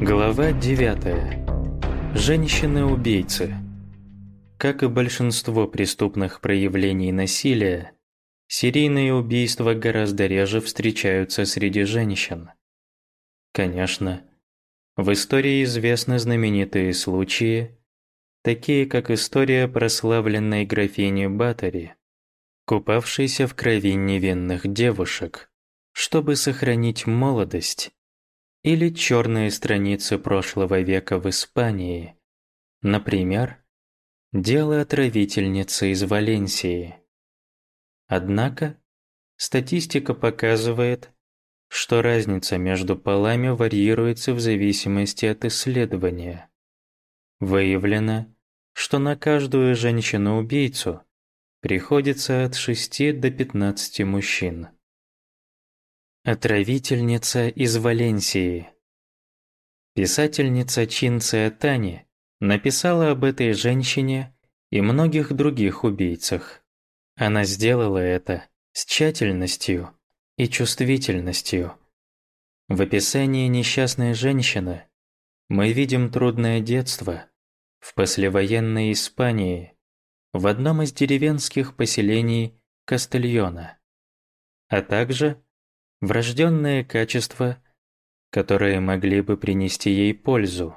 Глава 9. Женщины-убийцы. Как и большинство преступных проявлений насилия, серийные убийства гораздо реже встречаются среди женщин. Конечно, в истории известны знаменитые случаи, такие как история прославленной графини Батори, купавшейся в крови невинных девушек, чтобы сохранить молодость, или черные страницы прошлого века в Испании, например, дело отравительницы из Валенсии. Однако, статистика показывает, что разница между полами варьируется в зависимости от исследования. Выявлено, что на каждую женщину-убийцу приходится от 6 до 15 мужчин. Отравительница из Валенсии Писательница Чинция Тани написала об этой женщине и многих других убийцах. Она сделала это с тщательностью и чувствительностью. В описании несчастной женщины мы видим трудное детство в послевоенной Испании, в одном из деревенских поселений Кастельона, а также врожденные качества, которые могли бы принести ей пользу,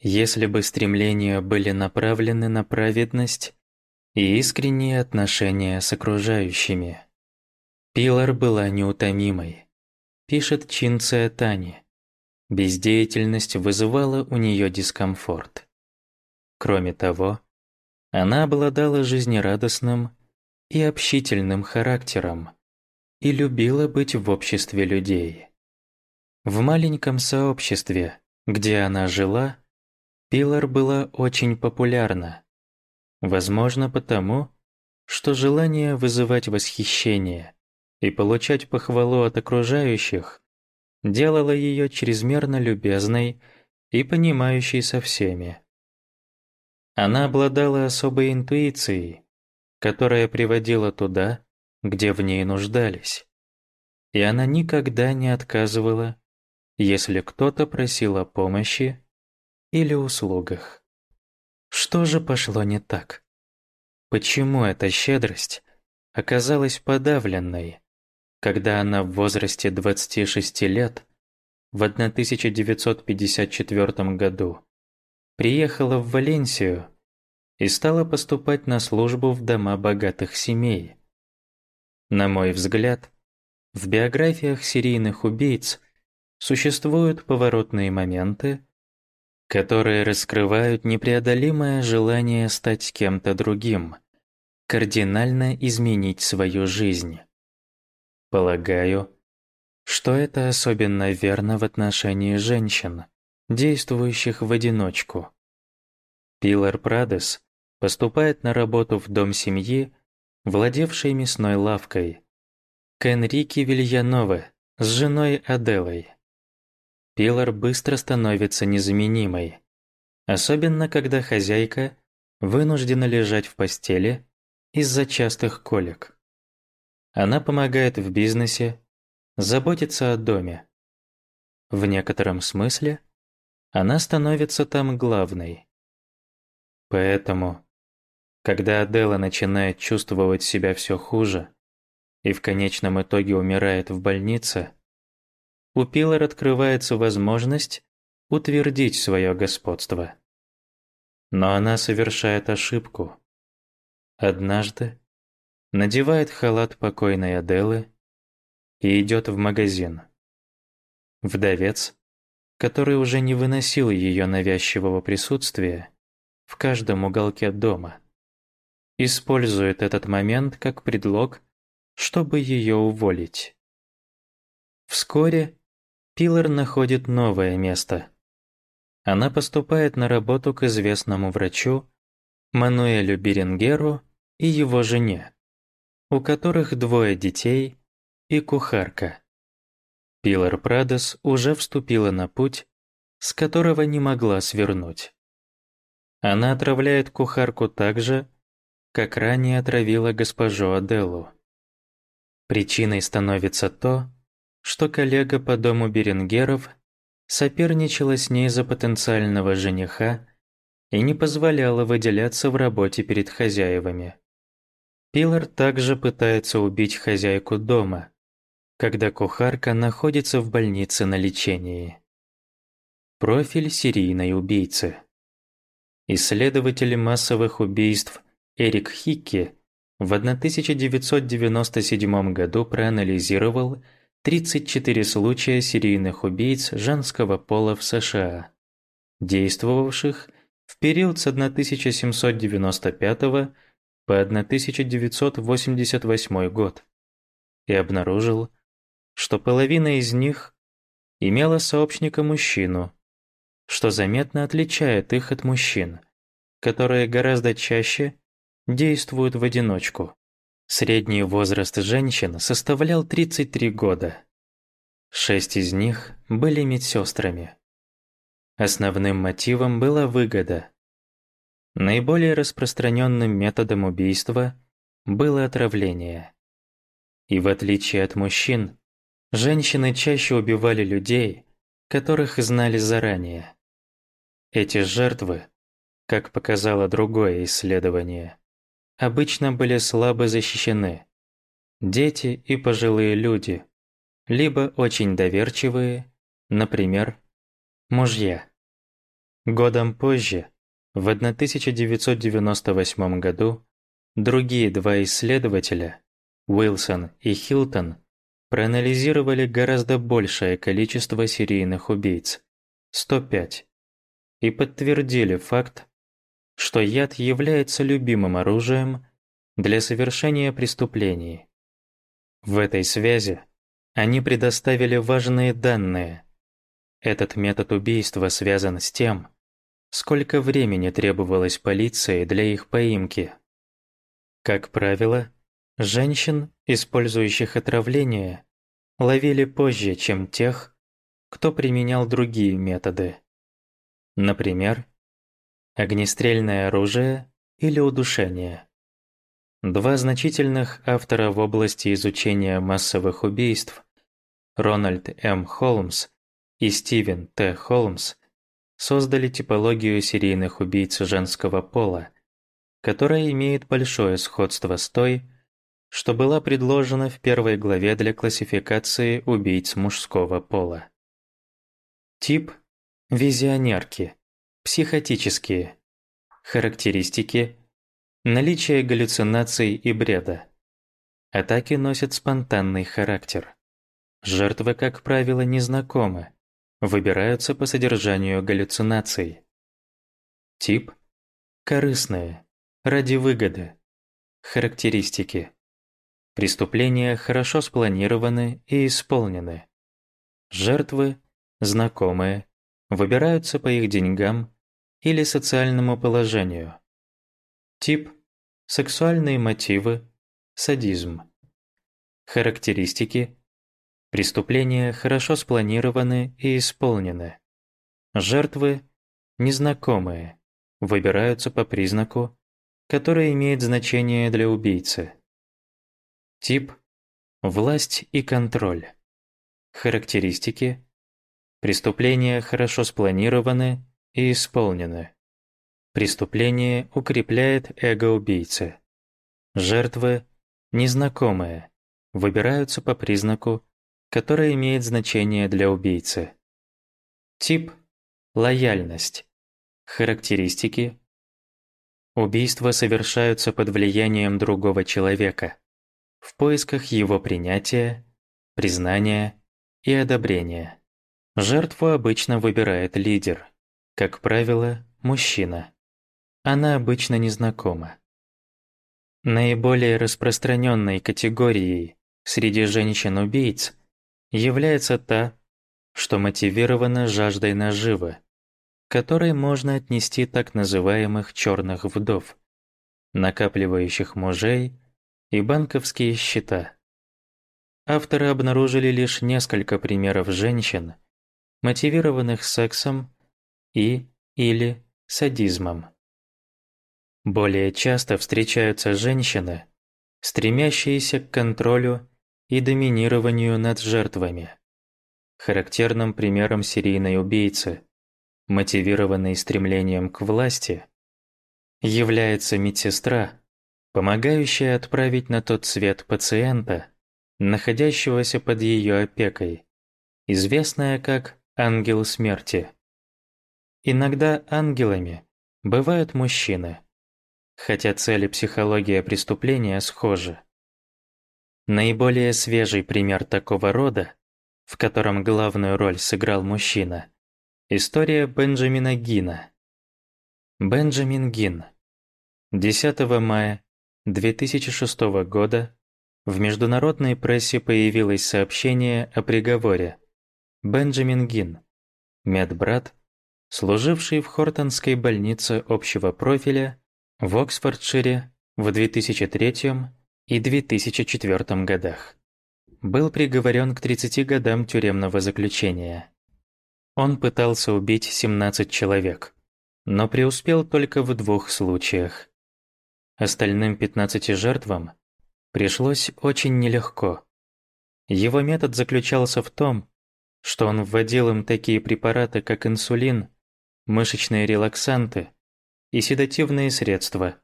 если бы стремления были направлены на праведность и искренние отношения с окружающими. Пилар была неутомимой, пишет Чинция Тани. Бездеятельность вызывала у нее дискомфорт. Кроме того, она обладала жизнерадостным и общительным характером и любила быть в обществе людей. В маленьком сообществе, где она жила, Пилар была очень популярна. Возможно, потому, что желание вызывать восхищение и получать похвалу от окружающих делало ее чрезмерно любезной и понимающей со всеми. Она обладала особой интуицией, которая приводила туда, где в ней нуждались. И она никогда не отказывала, если кто-то просил о помощи или услугах. Что же пошло не так? Почему эта щедрость оказалась подавленной, когда она в возрасте 26 лет в 1954 году приехала в Валенсию и стала поступать на службу в дома богатых семей. На мой взгляд, в биографиях серийных убийц существуют поворотные моменты, которые раскрывают непреодолимое желание стать кем-то другим, кардинально изменить свою жизнь. Полагаю, что это особенно верно в отношении женщин, действующих в одиночку. Пилар Прадес поступает на работу в дом семьи, владевшей мясной лавкой, к Энрике Вильянове с женой Аделой. Пилар быстро становится незаменимой, особенно когда хозяйка вынуждена лежать в постели из-за частых колик. Она помогает в бизнесе, заботится о доме. В некотором смысле она становится там главной. Поэтому, когда Адела начинает чувствовать себя все хуже и в конечном итоге умирает в больнице, у Пилар открывается возможность утвердить свое господство. Но она совершает ошибку. Однажды надевает халат покойной Аделы и идет в магазин. Вдовец, который уже не выносил ее навязчивого присутствия в каждом уголке дома, использует этот момент как предлог, чтобы ее уволить. Вскоре Пилар находит новое место. Она поступает на работу к известному врачу Мануэлю Беренгеру и его жене, у которых двое детей и кухарка. Пилар Прадос уже вступила на путь, с которого не могла свернуть. Она отравляет кухарку так же, как ранее отравила госпожу Аделу. Причиной становится то, что коллега по дому Беренгеров соперничала с ней за потенциального жениха и не позволяла выделяться в работе перед хозяевами. Пилар также пытается убить хозяйку дома, когда кухарка находится в больнице на лечении. Профиль серийной убийцы. Исследователь массовых убийств Эрик Хикки в 1997 году проанализировал 34 случая серийных убийц женского пола в США, действовавших в период с 1795 по 1988 год, и обнаружил, что половина из них имела сообщника мужчину, что заметно отличает их от мужчин, которые гораздо чаще действуют в одиночку. Средний возраст женщин составлял 33 года. Шесть из них были медсестрами. Основным мотивом была выгода. Наиболее распространенным методом убийства было отравление. И в отличие от мужчин, женщины чаще убивали людей, которых знали заранее. Эти жертвы, как показало другое исследование, обычно были слабо защищены. Дети и пожилые люди, либо очень доверчивые, например, мужья. Годом позже, в 1998 году, другие два исследователя, Уилсон и Хилтон, проанализировали гораздо большее количество серийных убийц – 105, и подтвердили факт, что яд является любимым оружием для совершения преступлений. В этой связи они предоставили важные данные. Этот метод убийства связан с тем, сколько времени требовалось полиции для их поимки. Как правило, женщин, использующих отравление, ловили позже, чем тех, кто применял другие методы. Например, огнестрельное оружие или удушение. Два значительных автора в области изучения массовых убийств Рональд М. Холмс и Стивен Т. Холмс создали типологию серийных убийц женского пола, которая имеет большое сходство с той, что была предложена в первой главе для классификации убийц мужского пола. Тип – визионерки – Психотические. Характеристики. Наличие галлюцинаций и бреда. Атаки носят спонтанный характер. Жертвы, как правило, незнакомы, выбираются по содержанию галлюцинаций. Тип – корыстные, ради выгоды. Характеристики. Преступления хорошо спланированы и исполнены. Жертвы – знакомые, выбираются по их деньгам или социальному положению. Тип – сексуальные мотивы, садизм. Характеристики – преступления хорошо спланированы и исполнены. Жертвы – незнакомые, выбираются по признаку, который имеет значение для убийцы. Тип – власть и контроль. Характеристики – преступления хорошо спланированы и исполнены. Преступление укрепляет эго убийцы. Жертвы незнакомые, выбираются по признаку, который имеет значение для убийцы. Тип – лояльность. Характеристики – убийства совершаются под влиянием другого человека, в поисках его принятия, признания и одобрения. Жертву обычно выбирает лидер – как правило, мужчина. Она обычно незнакома. Наиболее распространенной категорией среди женщин-убийц является та, что мотивирована жаждой наживы, которой можно отнести так называемых черных вдов, накапливающих мужей и банковские счета. Авторы обнаружили лишь несколько примеров женщин, мотивированных сексом и или садизмом. Более часто встречаются женщины, стремящиеся к контролю и доминированию над жертвами. характерным примером серийной убийцы, мотивированной стремлением к власти, является медсестра, помогающая отправить на тот свет пациента, находящегося под ее опекой, известная как «ангел смерти». Иногда ангелами бывают мужчины, хотя цели психология преступления схожи. Наиболее свежий пример такого рода, в котором главную роль сыграл мужчина, история Бенджамина Гина. Бенджамин Гин. 10 мая 2006 года в международной прессе появилось сообщение о приговоре. Бенджамин Гин, медбрат, служивший в Хортонской больнице общего профиля в Оксфордшире в 2003 и 2004 годах. Был приговорен к 30 годам тюремного заключения. Он пытался убить 17 человек, но преуспел только в двух случаях. Остальным 15 жертвам пришлось очень нелегко. Его метод заключался в том, что он вводил им такие препараты, как инсулин, мышечные релаксанты и седативные средства,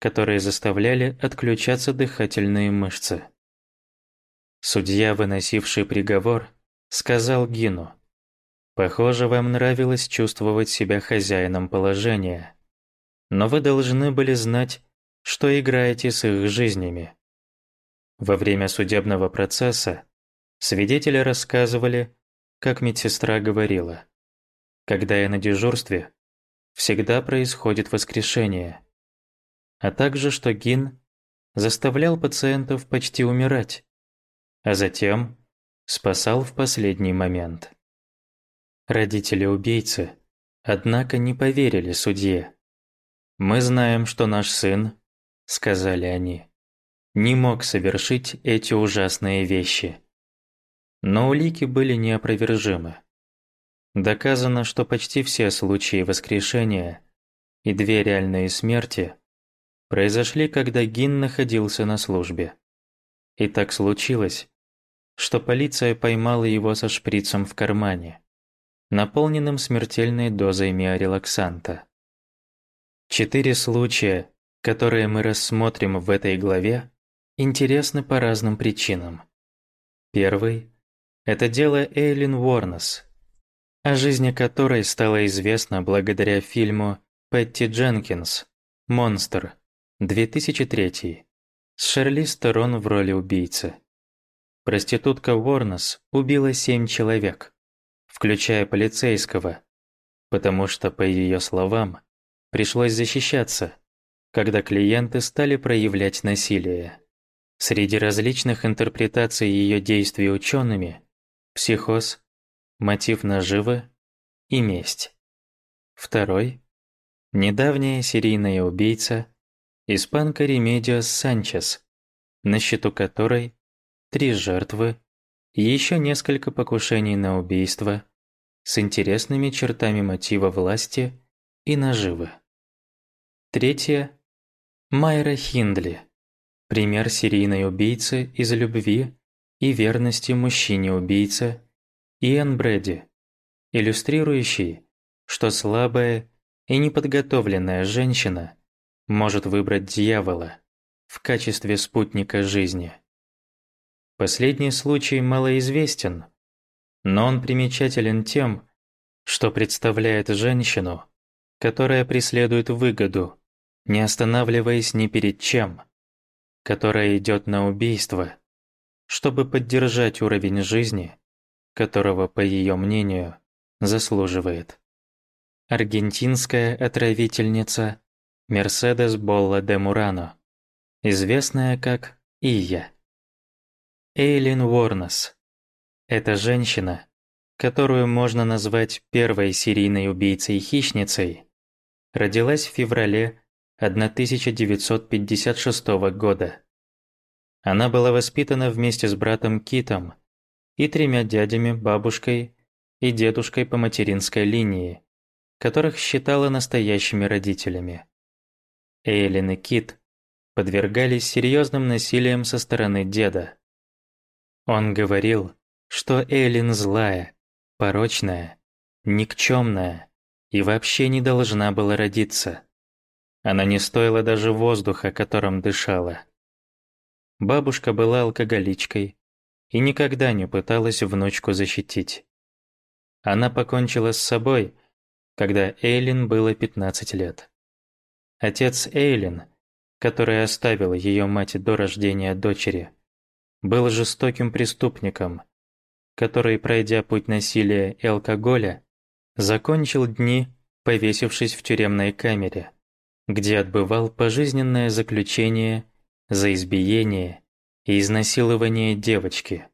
которые заставляли отключаться дыхательные мышцы. Судья, выносивший приговор, сказал Гину, «Похоже, вам нравилось чувствовать себя хозяином положения, но вы должны были знать, что играете с их жизнями. Во время судебного процесса свидетели рассказывали, как медсестра говорила, «Когда я на дежурстве, всегда происходит воскрешение», а также, что Гин заставлял пациентов почти умирать, а затем спасал в последний момент. Родители убийцы, однако, не поверили судье. «Мы знаем, что наш сын — сказали они, — не мог совершить эти ужасные вещи. Но улики были неопровержимы. Доказано, что почти все случаи воскрешения и две реальные смерти произошли, когда Гин находился на службе. И так случилось, что полиция поймала его со шприцем в кармане, наполненным смертельной дозой миорелаксанта. Четыре случая, которые мы рассмотрим в этой главе, интересны по разным причинам. Первый – это дело Эйлин Уорнес, о жизни которой стало известно благодаря фильму Петти Дженкинс «Монстр» 2003 с Шерли Стерон в роли убийцы. Проститутка Уорнес убила семь человек, включая полицейского, потому что, по ее словам, пришлось защищаться – когда клиенты стали проявлять насилие. Среди различных интерпретаций ее действий учеными – психоз, мотив наживы и месть. Второй – недавняя серийная убийца, испанка Ремедиос Санчес, на счету которой три жертвы и еще несколько покушений на убийство с интересными чертами мотива власти и наживы. Третье Майра Хиндли. Пример серийной убийцы из любви и верности мужчине-убийце Иэн Брэди, иллюстрирующий, что слабая и неподготовленная женщина может выбрать дьявола в качестве спутника жизни. Последний случай малоизвестен, но он примечателен тем, что представляет женщину, которая преследует выгоду не останавливаясь ни перед чем, которая идет на убийство, чтобы поддержать уровень жизни, которого, по ее мнению, заслуживает. Аргентинская отравительница Мерседес Болла де Мурано, известная как Ия. Эйлин Уорнес – это женщина, которую можно назвать первой серийной убийцей-хищницей, родилась в феврале 1956 года. Она была воспитана вместе с братом Китом и тремя дядями, бабушкой и дедушкой по материнской линии, которых считала настоящими родителями. Эйлин и Кит подвергались серьезным насилием со стороны деда. Он говорил, что Эйлин злая, порочная, никчемная и вообще не должна была родиться. Она не стоила даже воздуха, которым дышала. Бабушка была алкоголичкой и никогда не пыталась внучку защитить. Она покончила с собой, когда Эйлин было 15 лет. Отец Эйлин, который оставил ее мать до рождения дочери, был жестоким преступником, который, пройдя путь насилия и алкоголя, закончил дни, повесившись в тюремной камере, где отбывал пожизненное заключение за избиение и изнасилование девочки.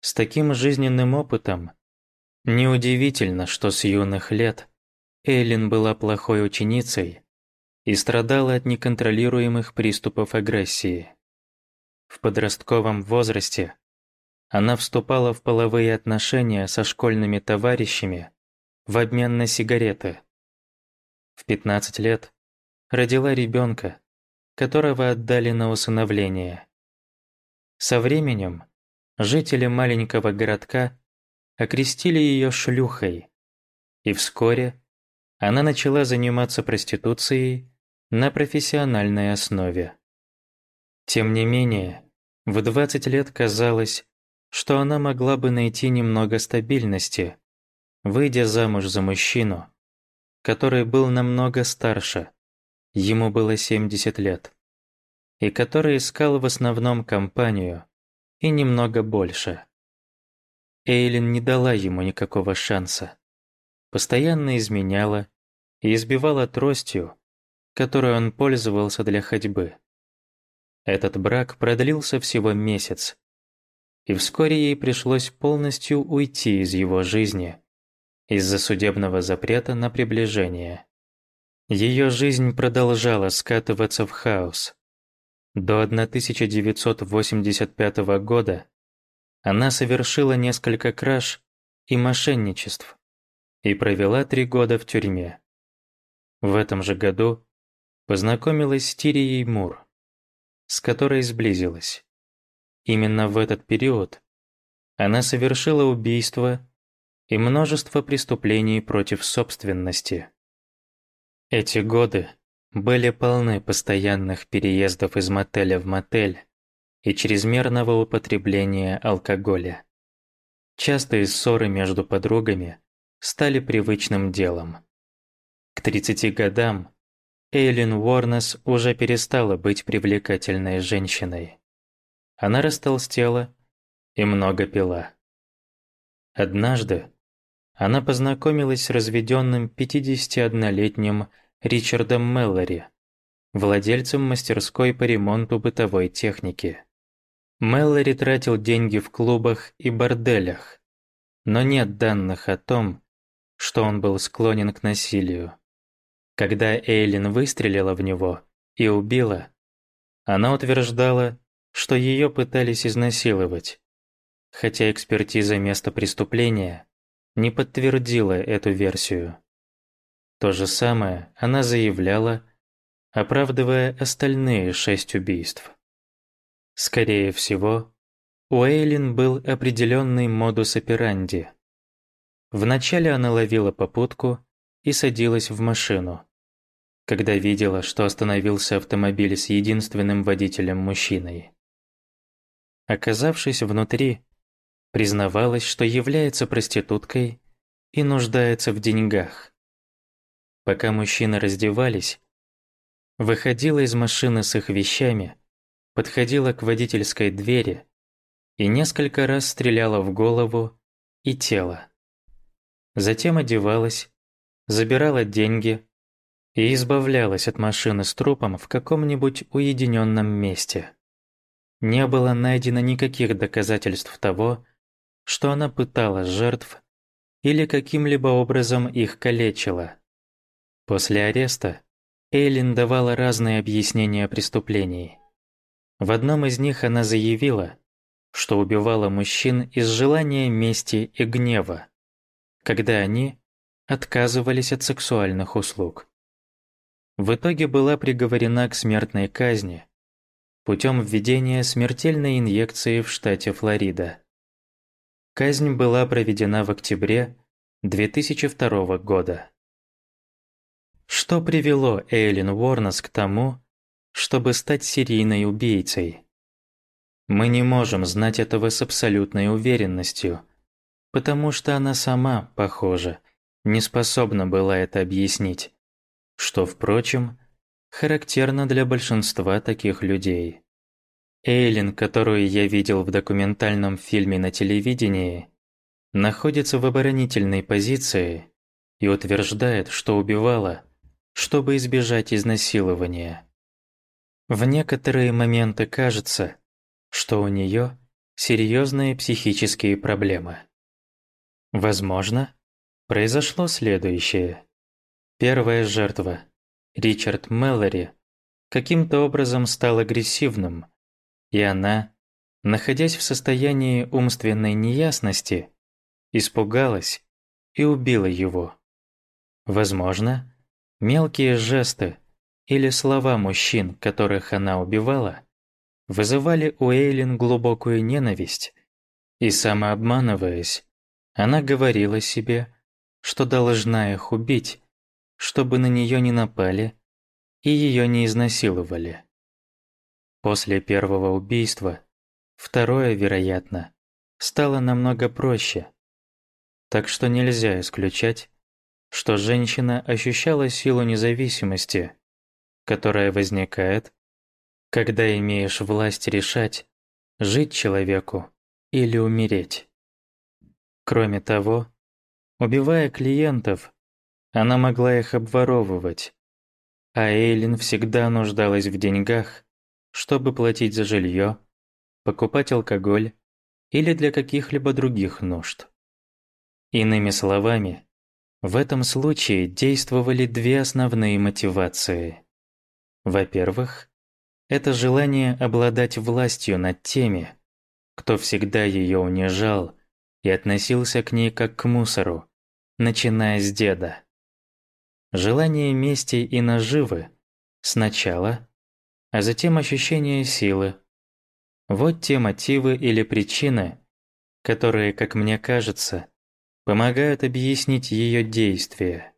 С таким жизненным опытом неудивительно, что с юных лет Эллен была плохой ученицей и страдала от неконтролируемых приступов агрессии. В подростковом возрасте она вступала в половые отношения со школьными товарищами в обмен на сигареты. В 15 лет родила ребенка, которого отдали на усыновление. Со временем жители маленького городка окрестили ее шлюхой, и вскоре она начала заниматься проституцией на профессиональной основе. Тем не менее, в 20 лет казалось, что она могла бы найти немного стабильности, выйдя замуж за мужчину, который был намного старше, ему было 70 лет, и который искал в основном компанию и немного больше. Эйлин не дала ему никакого шанса. Постоянно изменяла и избивала тростью, которой он пользовался для ходьбы. Этот брак продлился всего месяц, и вскоре ей пришлось полностью уйти из его жизни из-за судебного запрета на приближение. Ее жизнь продолжала скатываться в хаос. До 1985 года она совершила несколько краж и мошенничеств и провела три года в тюрьме. В этом же году познакомилась с Тирией Мур, с которой сблизилась. Именно в этот период она совершила убийство и множество преступлений против собственности. Эти годы были полны постоянных переездов из мотеля в мотель и чрезмерного употребления алкоголя. Частые ссоры между подругами стали привычным делом. К 30 годам Эйлин Уорнес уже перестала быть привлекательной женщиной. Она растолстела и много пила. Однажды она познакомилась с разведенным 51-летним Ричардом Меллори, владельцем мастерской по ремонту бытовой техники. Меллори тратил деньги в клубах и борделях, но нет данных о том, что он был склонен к насилию. Когда Эйлин выстрелила в него и убила, она утверждала, что ее пытались изнасиловать, хотя экспертиза места преступления не подтвердила эту версию. То же самое она заявляла, оправдывая остальные шесть убийств. Скорее всего, у Эйлин был определенный модус операнди. Вначале она ловила попутку и садилась в машину. Когда видела, что остановился автомобиль с единственным водителем-мужчиной. Оказавшись внутри, признавалась, что является проституткой и нуждается в деньгах. Пока мужчины раздевались, выходила из машины с их вещами, подходила к водительской двери и несколько раз стреляла в голову и тело. Затем одевалась, забирала деньги и избавлялась от машины с трупом в каком-нибудь уединенном месте. Не было найдено никаких доказательств того, что она пытала жертв или каким-либо образом их калечила. После ареста Эйлин давала разные объяснения преступлений. В одном из них она заявила, что убивала мужчин из желания мести и гнева, когда они отказывались от сексуальных услуг. В итоге была приговорена к смертной казни путем введения смертельной инъекции в штате Флорида. Казнь была проведена в октябре 2002 года. Что привело Эйлин Уорнес к тому, чтобы стать серийной убийцей? Мы не можем знать этого с абсолютной уверенностью, потому что она сама, похоже, не способна была это объяснить, что, впрочем, характерно для большинства таких людей. Эйлин, которую я видел в документальном фильме на телевидении, находится в оборонительной позиции и утверждает, что убивала, чтобы избежать изнасилования. В некоторые моменты кажется, что у нее серьезные психические проблемы. Возможно, произошло следующее. Первая жертва, Ричард Мэллори, каким-то образом стал агрессивным, и она, находясь в состоянии умственной неясности, испугалась и убила его. Возможно, мелкие жесты или слова мужчин, которых она убивала, вызывали у Эйлин глубокую ненависть, и самообманываясь, она говорила себе, что должна их убить, чтобы на нее не напали и ее не изнасиловали. После первого убийства второе, вероятно, стало намного проще. Так что нельзя исключать, что женщина ощущала силу независимости, которая возникает, когда имеешь власть решать, жить человеку или умереть. Кроме того, убивая клиентов, она могла их обворовывать, а Эйлин всегда нуждалась в деньгах, чтобы платить за жилье, покупать алкоголь или для каких-либо других нужд. Иными словами, в этом случае действовали две основные мотивации. Во-первых, это желание обладать властью над теми, кто всегда ее унижал и относился к ней как к мусору, начиная с деда. Желание мести и наживы сначала а затем ощущение силы. Вот те мотивы или причины, которые, как мне кажется, помогают объяснить ее действия.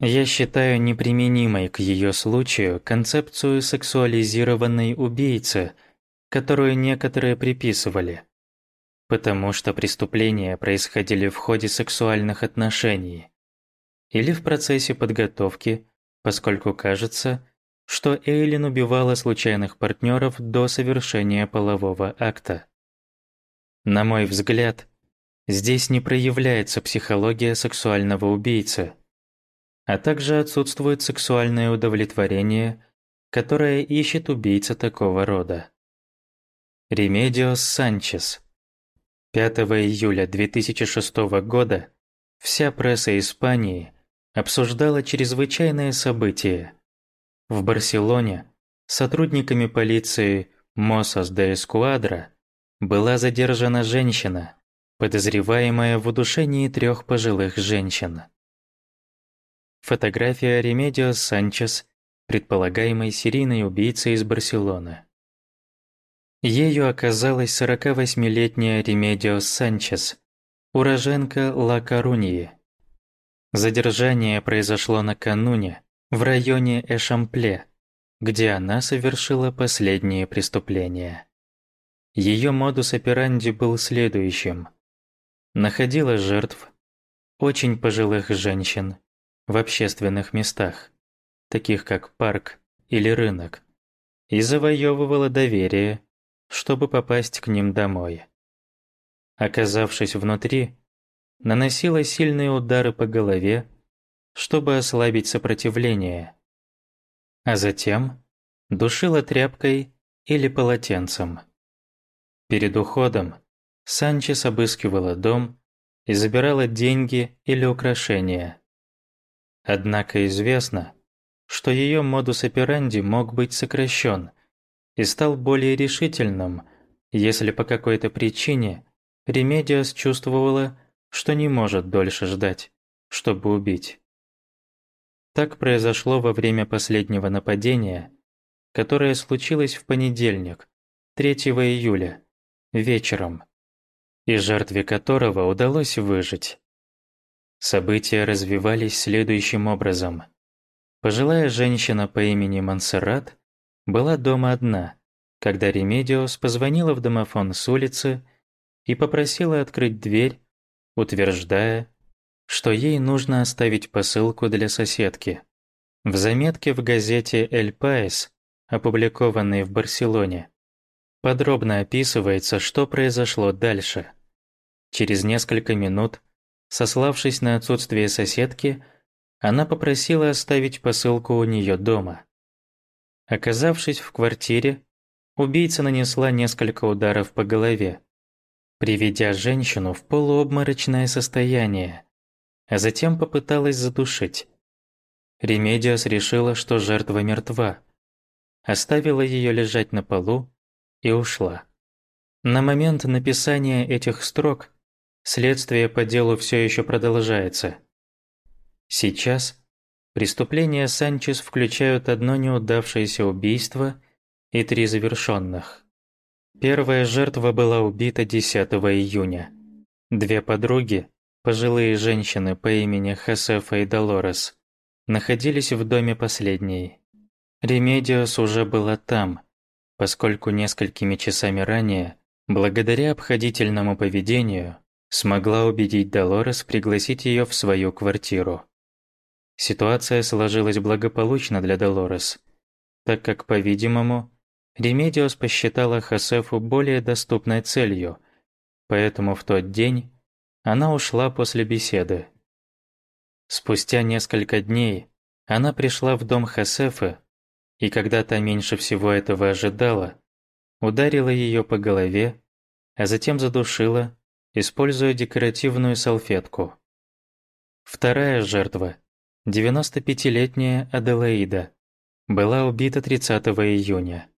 Я считаю неприменимой к ее случаю концепцию сексуализированной убийцы, которую некоторые приписывали, потому что преступления происходили в ходе сексуальных отношений или в процессе подготовки, поскольку кажется, что Эйлин убивала случайных партнеров до совершения полового акта. На мой взгляд, здесь не проявляется психология сексуального убийцы, а также отсутствует сексуальное удовлетворение, которое ищет убийца такого рода. Ремедиос Санчес 5 июля 2006 года вся пресса Испании обсуждала чрезвычайное событие – в Барселоне сотрудниками полиции Моссос де Эскуадра была задержана женщина, подозреваемая в удушении трех пожилых женщин. Фотография Ремедиос Санчес, предполагаемой серийной убийцы из Барселоны. Ею оказалась 48-летняя Ремедиос Санчес, уроженка Ла Коруньи. Задержание произошло накануне, в районе Эшампле, где она совершила последние преступления. Ее модус операнди был следующим. Находила жертв, очень пожилых женщин, в общественных местах, таких как парк или рынок, и завоевывала доверие, чтобы попасть к ним домой. Оказавшись внутри, наносила сильные удары по голове чтобы ослабить сопротивление, а затем душила тряпкой или полотенцем. Перед уходом Санчес обыскивала дом и забирала деньги или украшения. Однако известно, что ее модус операнди мог быть сокращен и стал более решительным, если по какой-то причине Ремедиас чувствовала, что не может дольше ждать, чтобы убить. Так произошло во время последнего нападения, которое случилось в понедельник, 3 июля, вечером. И жертве которого удалось выжить. События развивались следующим образом. Пожилая женщина по имени Монсеррат была дома одна, когда Ремедиос позвонила в домофон с улицы и попросила открыть дверь, утверждая, что ей нужно оставить посылку для соседки. В заметке в газете «Эль Паэс», опубликованной в Барселоне, подробно описывается, что произошло дальше. Через несколько минут, сославшись на отсутствие соседки, она попросила оставить посылку у нее дома. Оказавшись в квартире, убийца нанесла несколько ударов по голове, приведя женщину в полуобморочное состояние, а затем попыталась задушить. Ремедиас решила, что жертва мертва, оставила ее лежать на полу и ушла. На момент написания этих строк следствие по делу все еще продолжается. Сейчас преступления Санчес включают одно неудавшееся убийство и три завершенных. Первая жертва была убита 10 июня. Две подруги, пожилые женщины по имени Хосефа и Долорес, находились в доме последней. Ремедиос уже была там, поскольку несколькими часами ранее, благодаря обходительному поведению, смогла убедить Долорес пригласить ее в свою квартиру. Ситуация сложилась благополучно для Долорес, так как, по-видимому, Ремедиос посчитала Хосефу более доступной целью, поэтому в тот день она ушла после беседы. Спустя несколько дней она пришла в дом Хосефы, и когда та меньше всего этого ожидала, ударила ее по голове, а затем задушила, используя декоративную салфетку. Вторая жертва, 95-летняя Аделаида, была убита 30 июня.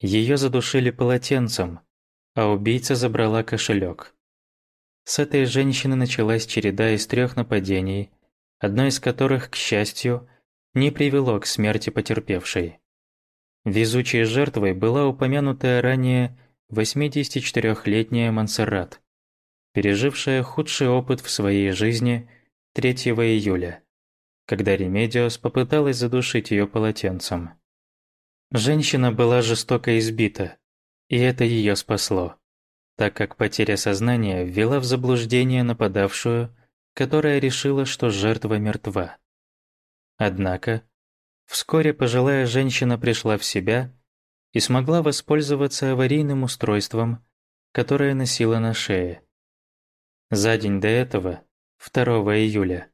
Ее задушили полотенцем, а убийца забрала кошелек. С этой женщины началась череда из трех нападений, одно из которых, к счастью, не привело к смерти потерпевшей. Везучей жертвой была упомянутая ранее 84-летняя Монсеррат, пережившая худший опыт в своей жизни 3 июля, когда Ремедиос попыталась задушить ее полотенцем. Женщина была жестоко избита, и это ее спасло, так как потеря сознания ввела в заблуждение нападавшую, которая решила, что жертва мертва. Однако, вскоре пожилая женщина пришла в себя и смогла воспользоваться аварийным устройством, которое носила на шее. За день до этого, 2 июля,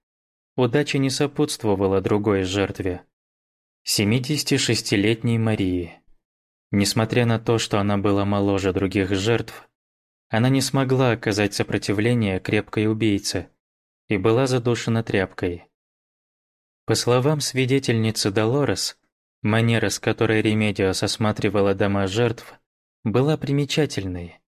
удача не сопутствовала другой жертве. 76-летней Марии. Несмотря на то, что она была моложе других жертв, она не смогла оказать сопротивление крепкой убийце и была задушена тряпкой. По словам свидетельницы Долорес, манера, с которой Ремедиос осматривала дома жертв, была примечательной.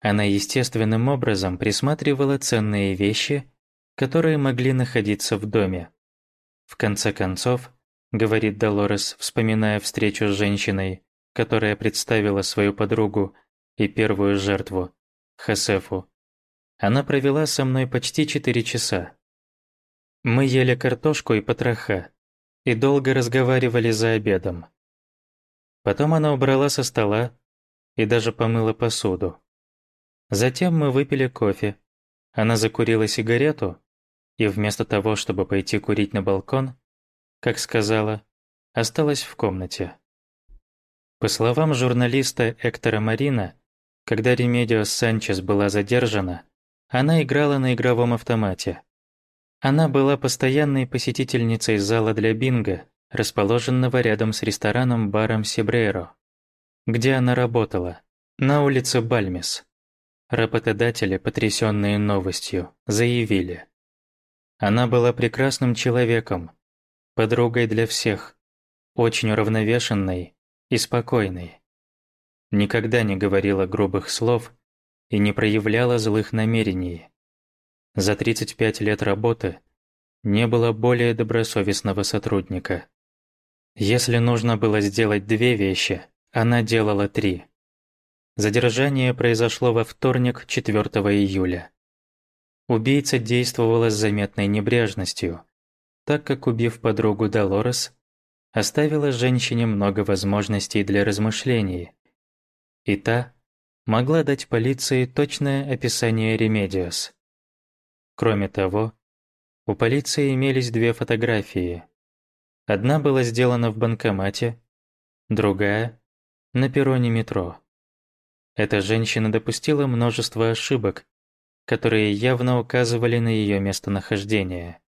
Она естественным образом присматривала ценные вещи, которые могли находиться в доме. В конце концов, говорит Долорес, вспоминая встречу с женщиной, которая представила свою подругу и первую жертву, Хасефу. Она провела со мной почти четыре часа. Мы ели картошку и потроха и долго разговаривали за обедом. Потом она убрала со стола и даже помыла посуду. Затем мы выпили кофе. Она закурила сигарету, и вместо того, чтобы пойти курить на балкон, как сказала, осталась в комнате. По словам журналиста Эктора Марина, когда Ремедиос Санчес была задержана, она играла на игровом автомате. Она была постоянной посетительницей зала для бинго, расположенного рядом с рестораном-баром Сибрейро, где она работала, на улице Бальмес. Работодатели, потрясенные новостью, заявили. Она была прекрасным человеком, подругой для всех, очень уравновешенной и спокойной. Никогда не говорила грубых слов и не проявляла злых намерений. За 35 лет работы не было более добросовестного сотрудника. Если нужно было сделать две вещи, она делала три. Задержание произошло во вторник, 4 июля. Убийца действовала с заметной небрежностью, так как, убив подругу Долорес, оставила женщине много возможностей для размышлений, и та могла дать полиции точное описание Ремедиос. Кроме того, у полиции имелись две фотографии. Одна была сделана в банкомате, другая – на перроне метро. Эта женщина допустила множество ошибок, которые явно указывали на ее местонахождение.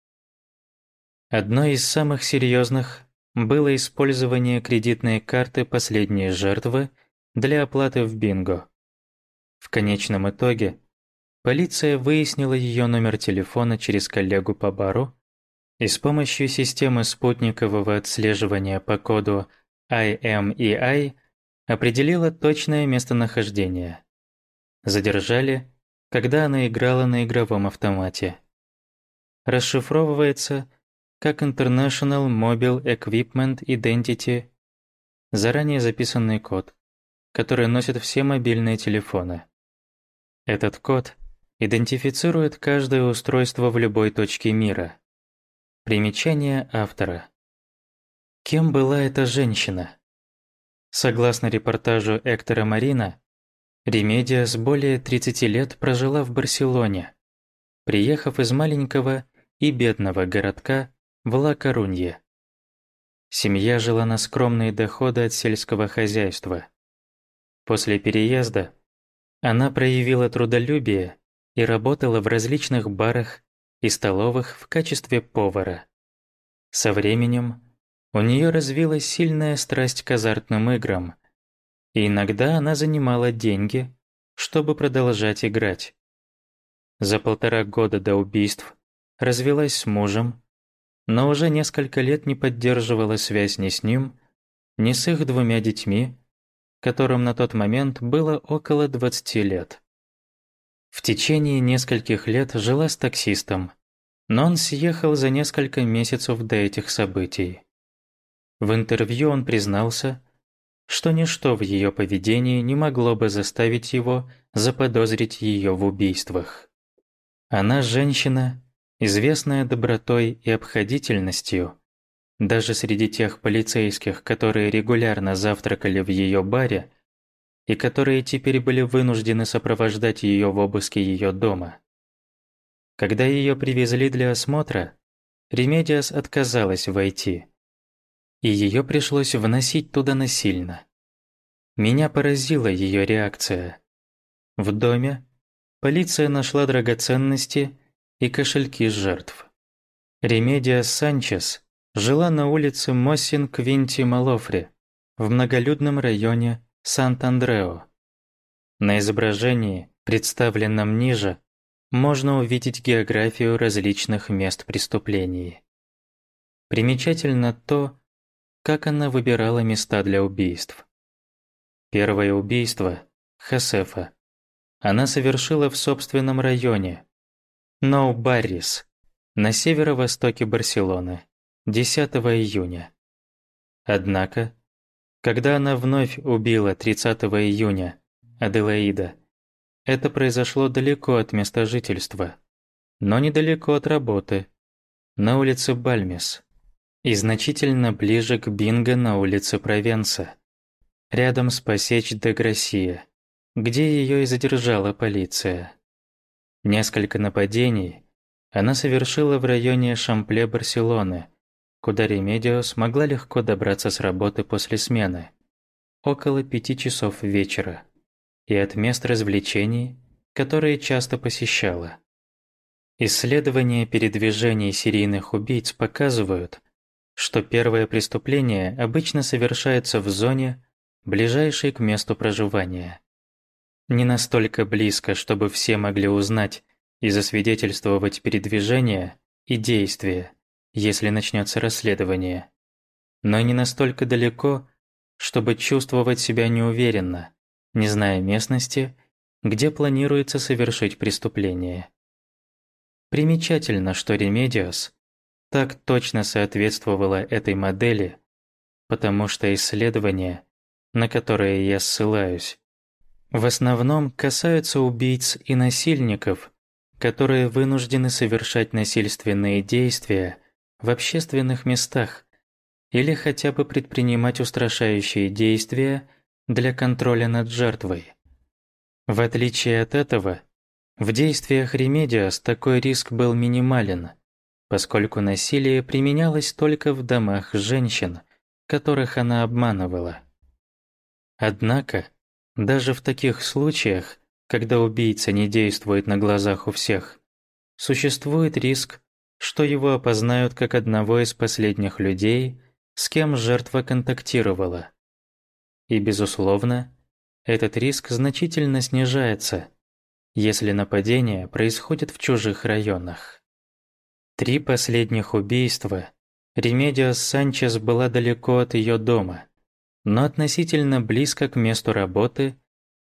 Одной из самых серьезных было использование кредитной карты последней жертвы для оплаты в бинго. В конечном итоге полиция выяснила ее номер телефона через коллегу по бару и с помощью системы спутникового отслеживания по коду IMEI определила точное местонахождение. Задержали, когда она играла на игровом автомате. Расшифровывается как International Mobile Equipment Identity, заранее записанный код, который носят все мобильные телефоны. Этот код идентифицирует каждое устройство в любой точке мира. Примечание автора. Кем была эта женщина? Согласно репортажу Эктора Марина, Ремедиас более 30 лет прожила в Барселоне, приехав из маленького и бедного городка в Ла-Корунье. Семья жила на скромные доходы от сельского хозяйства. После переезда она проявила трудолюбие и работала в различных барах и столовых в качестве повара. Со временем у нее развилась сильная страсть к азартным играм, и иногда она занимала деньги, чтобы продолжать играть. За полтора года до убийств развелась с мужем но уже несколько лет не поддерживала связь ни с ним, ни с их двумя детьми, которым на тот момент было около 20 лет. В течение нескольких лет жила с таксистом, но он съехал за несколько месяцев до этих событий. В интервью он признался, что ничто в ее поведении не могло бы заставить его заподозрить ее в убийствах. Она женщина, известная добротой и обходительностью, даже среди тех полицейских, которые регулярно завтракали в ее баре и которые теперь были вынуждены сопровождать ее в обыске ее дома. Когда ее привезли для осмотра, Ремедиас отказалась войти, и ее пришлось вносить туда насильно. Меня поразила ее реакция. В доме полиция нашла драгоценности и кошельки жертв. Ремедия Санчес жила на улице Моссин Квинти Малофри в многолюдном районе Сант-Андрео. На изображении, представленном ниже, можно увидеть географию различных мест преступлений. Примечательно то, как она выбирала места для убийств. Первое убийство, Хасефа, она совершила в собственном районе, Ноу-Баррис, на северо-востоке Барселоны, 10 июня. Однако, когда она вновь убила 30 июня Аделаида, это произошло далеко от места жительства, но недалеко от работы, на улице Бальмес, и значительно ближе к Бинго на улице Провенса, рядом с Пасеч де Грасия, где ее и задержала полиция. Несколько нападений она совершила в районе Шампле Барселоны, куда Ремедио могла легко добраться с работы после смены, около пяти часов вечера, и от мест развлечений, которые часто посещала. Исследования передвижений серийных убийц показывают, что первое преступление обычно совершается в зоне, ближайшей к месту проживания не настолько близко, чтобы все могли узнать и засвидетельствовать передвижение и действия, если начнется расследование, но не настолько далеко, чтобы чувствовать себя неуверенно, не зная местности, где планируется совершить преступление. Примечательно, что Ремедиос так точно соответствовала этой модели, потому что исследования, на которые я ссылаюсь, в основном касаются убийц и насильников, которые вынуждены совершать насильственные действия в общественных местах или хотя бы предпринимать устрашающие действия для контроля над жертвой. В отличие от этого, в действиях Ремедиас такой риск был минимален, поскольку насилие применялось только в домах женщин, которых она обманывала. Однако, даже в таких случаях, когда убийца не действует на глазах у всех, существует риск, что его опознают как одного из последних людей, с кем жертва контактировала. И, безусловно, этот риск значительно снижается, если нападение происходит в чужих районах. При последних убийствах Ремедиос Санчес была далеко от ее дома – но относительно близко к месту работы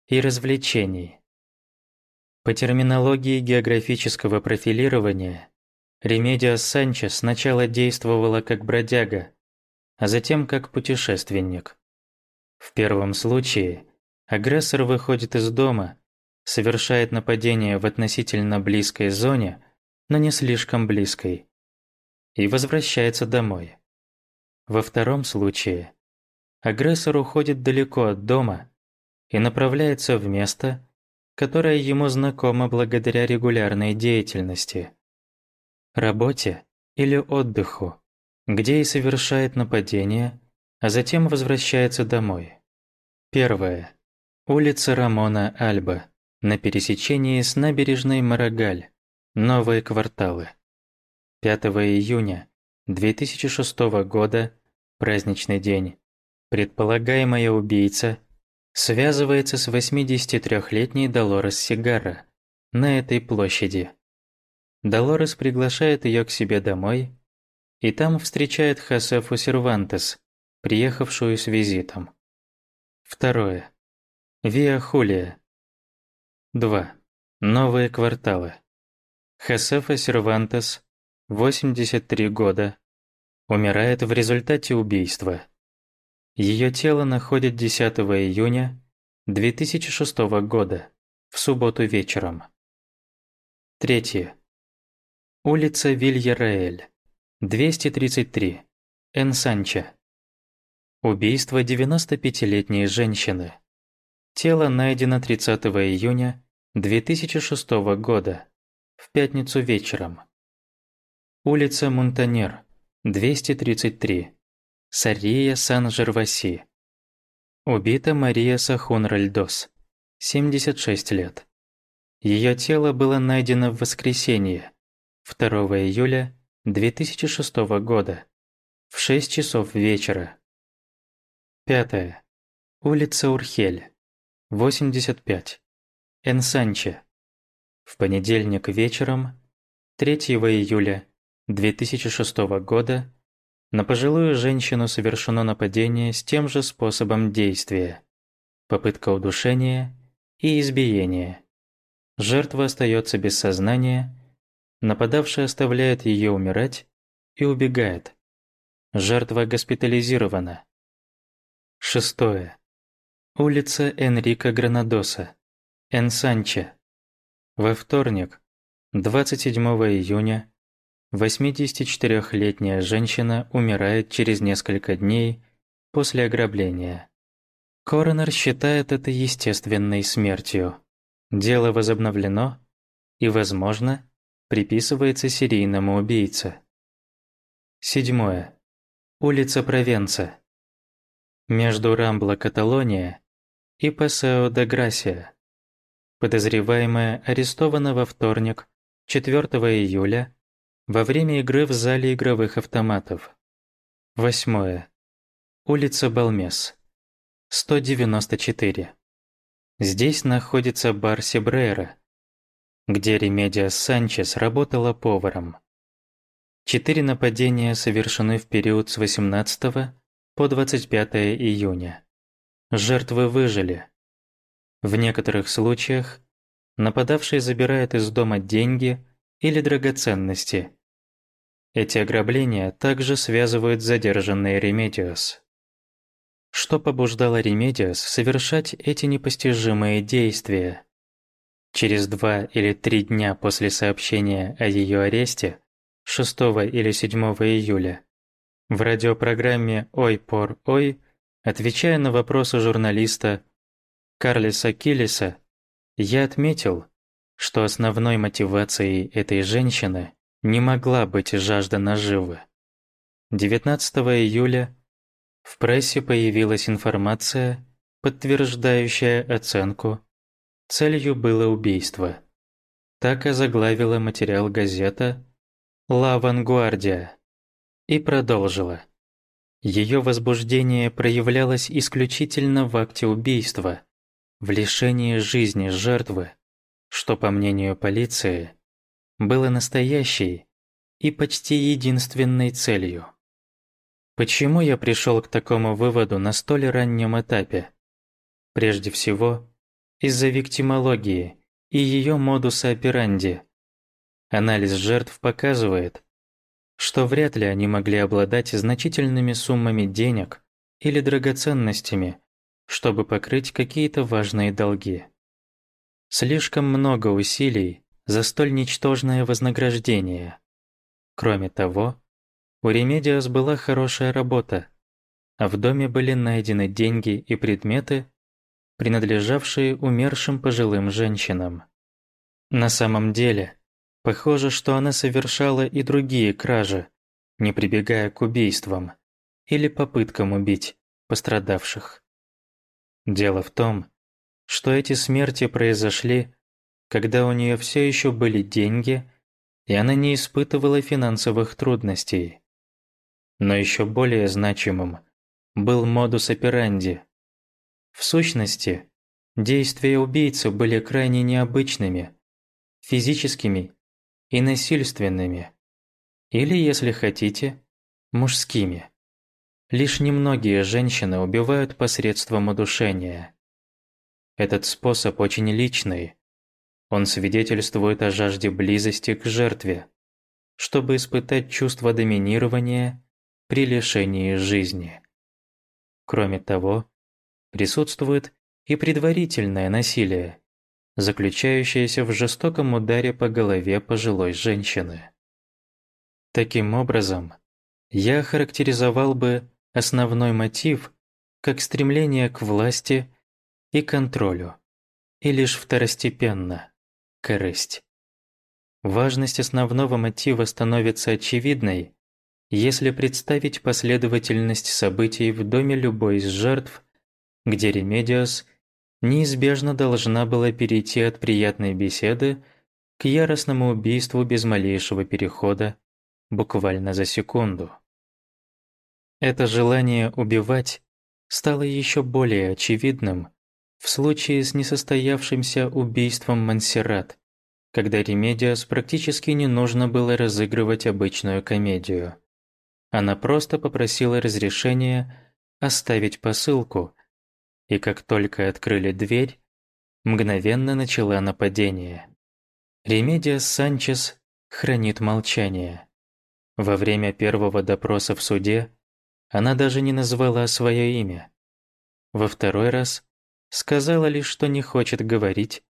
и развлечений. По терминологии географического профилирования, Ремедиас Санчес сначала действовала как бродяга, а затем как путешественник. В первом случае агрессор выходит из дома, совершает нападение в относительно близкой зоне, но не слишком близкой, и возвращается домой. Во втором случае агрессор уходит далеко от дома и направляется в место, которое ему знакомо благодаря регулярной деятельности, работе или отдыху, где и совершает нападение, а затем возвращается домой. Первое. Улица Рамона Альба, на пересечении с набережной Марагаль, новые кварталы. 5 июня 2006 года, праздничный день, Предполагаемая убийца связывается с 83-летней Долорес Сигара на этой площади. Долорес приглашает ее к себе домой, и там встречает Хосефу Сервантес, приехавшую с визитом. Второе. Виа Хулия. 2. Новые кварталы. Хосефа Сервантес, 83 года, умирает в результате убийства. Ее тело находят 10 июня 2006 года, в субботу вечером. Третье. Улица Вильяраэль, 233, Энсанча. Убийство 95-летней женщины. Тело найдено 30 июня 2006 года, в пятницу вечером. Улица Монтанер, 233, Сария Сан-Жерваси. Убита Мария Сахун-Ральдос, 76 лет. Ее тело было найдено в воскресенье, 2 июля 2006 года, в 6 часов вечера. Пятое. Улица Урхель, 85. Энсанче. В понедельник вечером, 3 июля 2006 года, на пожилую женщину совершено нападение с тем же способом действия. Попытка удушения и избиения. Жертва остается без сознания, нападавший оставляет ее умирать и убегает. Жертва госпитализирована. Шестое. Улица Энрика Гранадоса, Энсанче. Во вторник, 27 июня 84-летняя женщина умирает через несколько дней после ограбления. Коронер считает это естественной смертью. Дело возобновлено и, возможно, приписывается серийному убийце. Седьмое. Улица Провенца. Между Рамбла Каталония и Пасео де Грасия. Подозреваемая арестована во вторник, 4 июля во время игры в зале игровых автоматов. Восьмое. Улица Балмес. 194. Здесь находится бар Сибрейра, где Ремедиос Санчес работала поваром. Четыре нападения совершены в период с 18 по 25 июня. Жертвы выжили. В некоторых случаях нападавший забирает из дома деньги или драгоценности эти ограбления также связывают с задержанной Ремедиос. что побуждало Ремедиос совершать эти непостижимые действия. Через два или три дня после сообщения о ее аресте, 6 или 7 июля, в радиопрограмме «Ой, пор, ой», отвечая на вопросы журналиста Карлиса Киллиса, я отметил, что основной мотивацией этой женщины не могла быть жажда наживы. 19 июля в прессе появилась информация, подтверждающая оценку. Целью было убийство. Так озаглавила материал газета «Ла Вангуардия» и продолжила. Ее возбуждение проявлялось исключительно в акте убийства, в лишении жизни жертвы, что, по мнению полиции, было настоящей и почти единственной целью. Почему я пришел к такому выводу на столь раннем этапе? Прежде всего, из-за виктимологии и ее модуса операнди. Анализ жертв показывает, что вряд ли они могли обладать значительными суммами денег или драгоценностями, чтобы покрыть какие-то важные долги. Слишком много усилий за столь ничтожное вознаграждение. Кроме того, у Ремедиас была хорошая работа, а в доме были найдены деньги и предметы, принадлежавшие умершим пожилым женщинам. На самом деле, похоже, что она совершала и другие кражи, не прибегая к убийствам или попыткам убить пострадавших. Дело в том, что эти смерти произошли, когда у нее все еще были деньги, и она не испытывала финансовых трудностей. Но еще более значимым был модус операнди. В сущности, действия убийцы были крайне необычными, физическими и насильственными, или, если хотите, мужскими. Лишь немногие женщины убивают посредством удушения. Этот способ очень личный. Он свидетельствует о жажде близости к жертве, чтобы испытать чувство доминирования при лишении жизни. Кроме того, присутствует и предварительное насилие, заключающееся в жестоком ударе по голове пожилой женщины. Таким образом, я характеризовал бы основной мотив как стремление к власти и контролю, и лишь второстепенно – корысть. Важность основного мотива становится очевидной, если представить последовательность событий в доме любой из жертв, где Ремедиос неизбежно должна была перейти от приятной беседы к яростному убийству без малейшего перехода, буквально за секунду. Это желание убивать стало еще более очевидным в случае с несостоявшимся убийством Монсеррат, когда Ремедиас практически не нужно было разыгрывать обычную комедию. Она просто попросила разрешения оставить посылку, и как только открыли дверь, мгновенно начала нападение. Ремедиас Санчес хранит молчание. Во время первого допроса в суде она даже не назвала свое имя. Во второй раз сказала лишь, что не хочет говорить,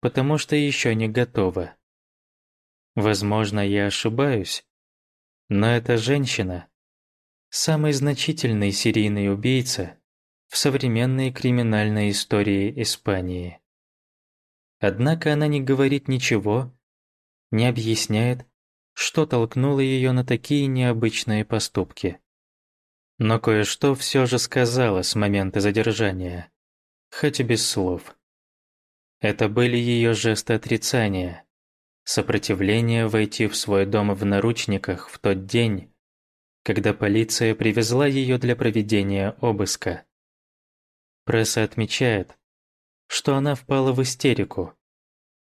потому что еще не готова. Возможно, я ошибаюсь, но эта женщина – самый значительный серийный убийца в современной криминальной истории Испании. Однако она не говорит ничего, не объясняет, что толкнуло ее на такие необычные поступки. Но кое-что все же сказала с момента задержания, хоть и без слов. Это были ее жесты отрицания, сопротивление войти в свой дом в наручниках в тот день, когда полиция привезла ее для проведения обыска. Пресса отмечает, что она впала в истерику,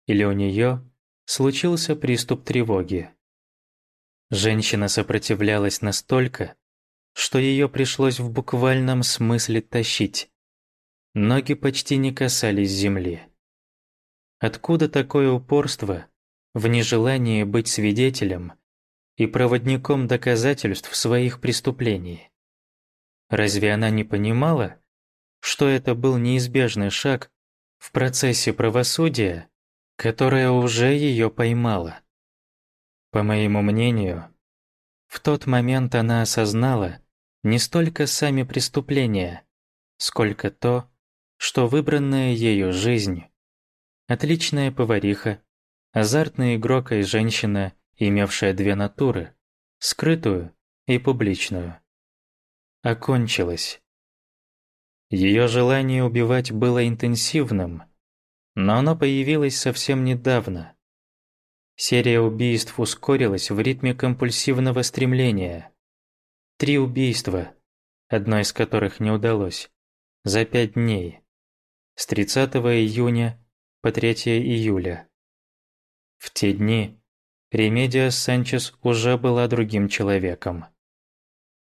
или у нее случился приступ тревоги. Женщина сопротивлялась настолько, что ее пришлось в буквальном смысле тащить. Ноги почти не касались земли. Откуда такое упорство в нежелании быть свидетелем и проводником доказательств своих преступлений. Разве она не понимала, что это был неизбежный шаг в процессе правосудия, которое уже ее поймало? По моему мнению, в тот момент она осознала не столько сами преступления, сколько то, что выбранная ею жизнь, отличная повариха, азартный игрок и женщина, имевшая две натуры, скрытую и публичную, окончилась. Ее желание убивать было интенсивным, но оно появилось совсем недавно. Серия убийств ускорилась в ритме компульсивного стремления. Три убийства, одно из которых не удалось, за пять дней, с 30 июня по 3 июля. В те дни Ремедиас Санчес уже была другим человеком.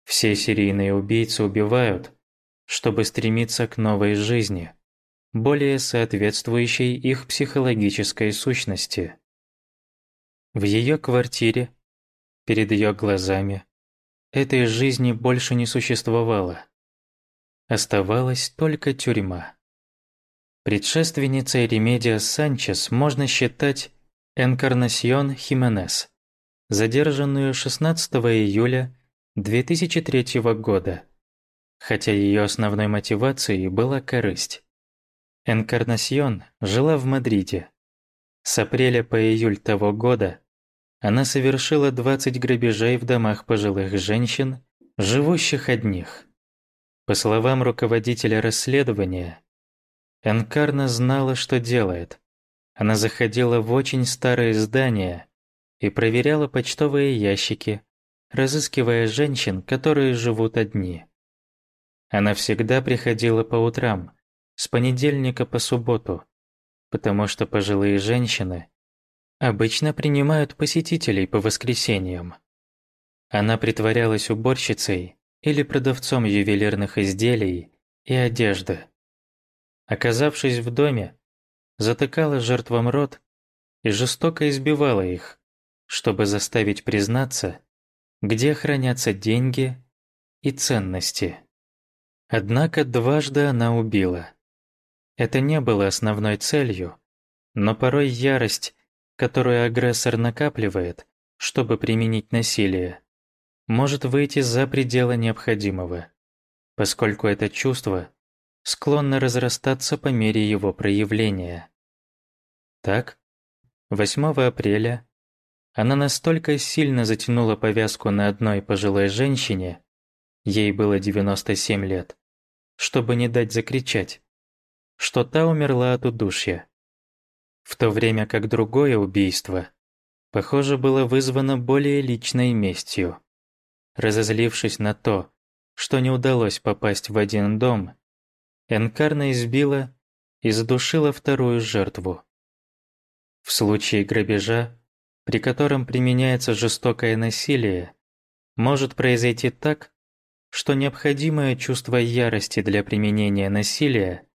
Все серийные убийцы убивают, чтобы стремиться к новой жизни, более соответствующей их психологической сущности. В ее квартире, перед ее глазами, этой жизни больше не существовало. Оставалась только тюрьма. Предшественницей Ремедиас Санчес можно считать Энкарнасьон Хименес, задержанную 16 июля 2003 года, хотя ее основной мотивацией была корысть. Энкарнасьон жила в Мадриде. С апреля по июль того года она совершила 20 грабежей в домах пожилых женщин, живущих одних. По словам руководителя расследования, Энкарна знала, что делает. Она заходила в очень старые здания и проверяла почтовые ящики, разыскивая женщин, которые живут одни. Она всегда приходила по утрам, с понедельника по субботу, потому что пожилые женщины обычно принимают посетителей по воскресеньям. Она притворялась уборщицей или продавцом ювелирных изделий и одежды. Оказавшись в доме, затыкала жертвам рот и жестоко избивала их, чтобы заставить признаться, где хранятся деньги и ценности. Однако дважды она убила. Это не было основной целью, но порой ярость, которую агрессор накапливает, чтобы применить насилие, может выйти за пределы необходимого, поскольку это чувство склонно разрастаться по мере его проявления. Так, 8 апреля она настолько сильно затянула повязку на одной пожилой женщине, ей было 97 лет, чтобы не дать закричать, что та умерла от удушья. В то время как другое убийство, похоже, было вызвано более личной местью. Разозлившись на то, что не удалось попасть в один дом, Энкарна избила и задушила вторую жертву. В случае грабежа при котором применяется жестокое насилие, может произойти так, что необходимое чувство ярости для применения насилия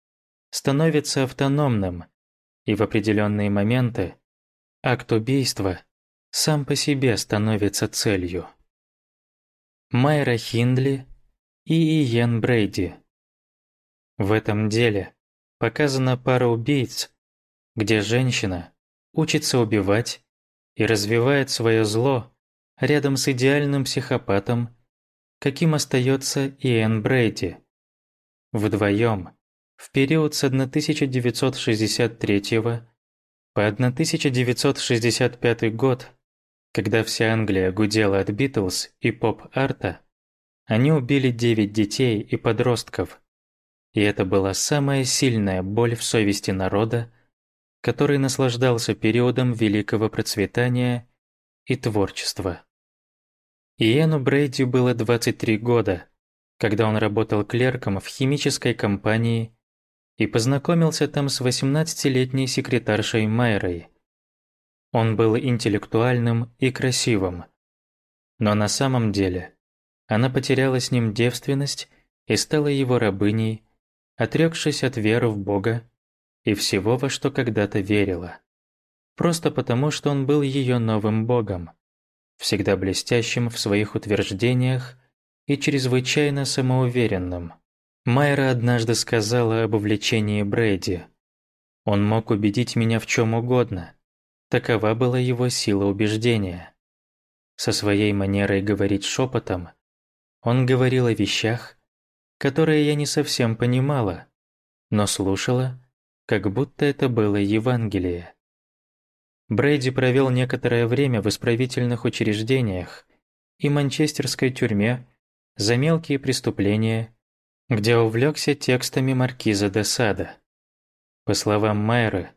становится автономным, и в определенные моменты акт убийства сам по себе становится целью. Майра Хиндли и Иен Брейди. В этом деле показана пара убийц, где женщина учится убивать и развивает свое зло рядом с идеальным психопатом, каким остается Иэн Брейди. Вдвоем, в период с 1963 по 1965 год, когда вся Англия гудела от Битлз и поп-арта, они убили 9 детей и подростков, и это была самая сильная боль в совести народа, который наслаждался периодом великого процветания и творчества. Иену Брейди было 23 года, когда он работал клерком в химической компании и познакомился там с 18-летней секретаршей Майрой. Он был интеллектуальным и красивым, но на самом деле она потеряла с ним девственность и стала его рабыней, отрекшись от веры в Бога и всего, во что когда-то верила. Просто потому, что он был ее новым богом, всегда блестящим в своих утверждениях и чрезвычайно самоуверенным. Майра однажды сказала об увлечении Брэди. Он мог убедить меня в чем угодно. Такова была его сила убеждения. Со своей манерой говорить шепотом, он говорил о вещах, которые я не совсем понимала, но слушала, как будто это было Евангелие. Брейди провел некоторое время в исправительных учреждениях и манчестерской тюрьме за мелкие преступления, где увлекся текстами маркиза де Сада. По словам Майеры,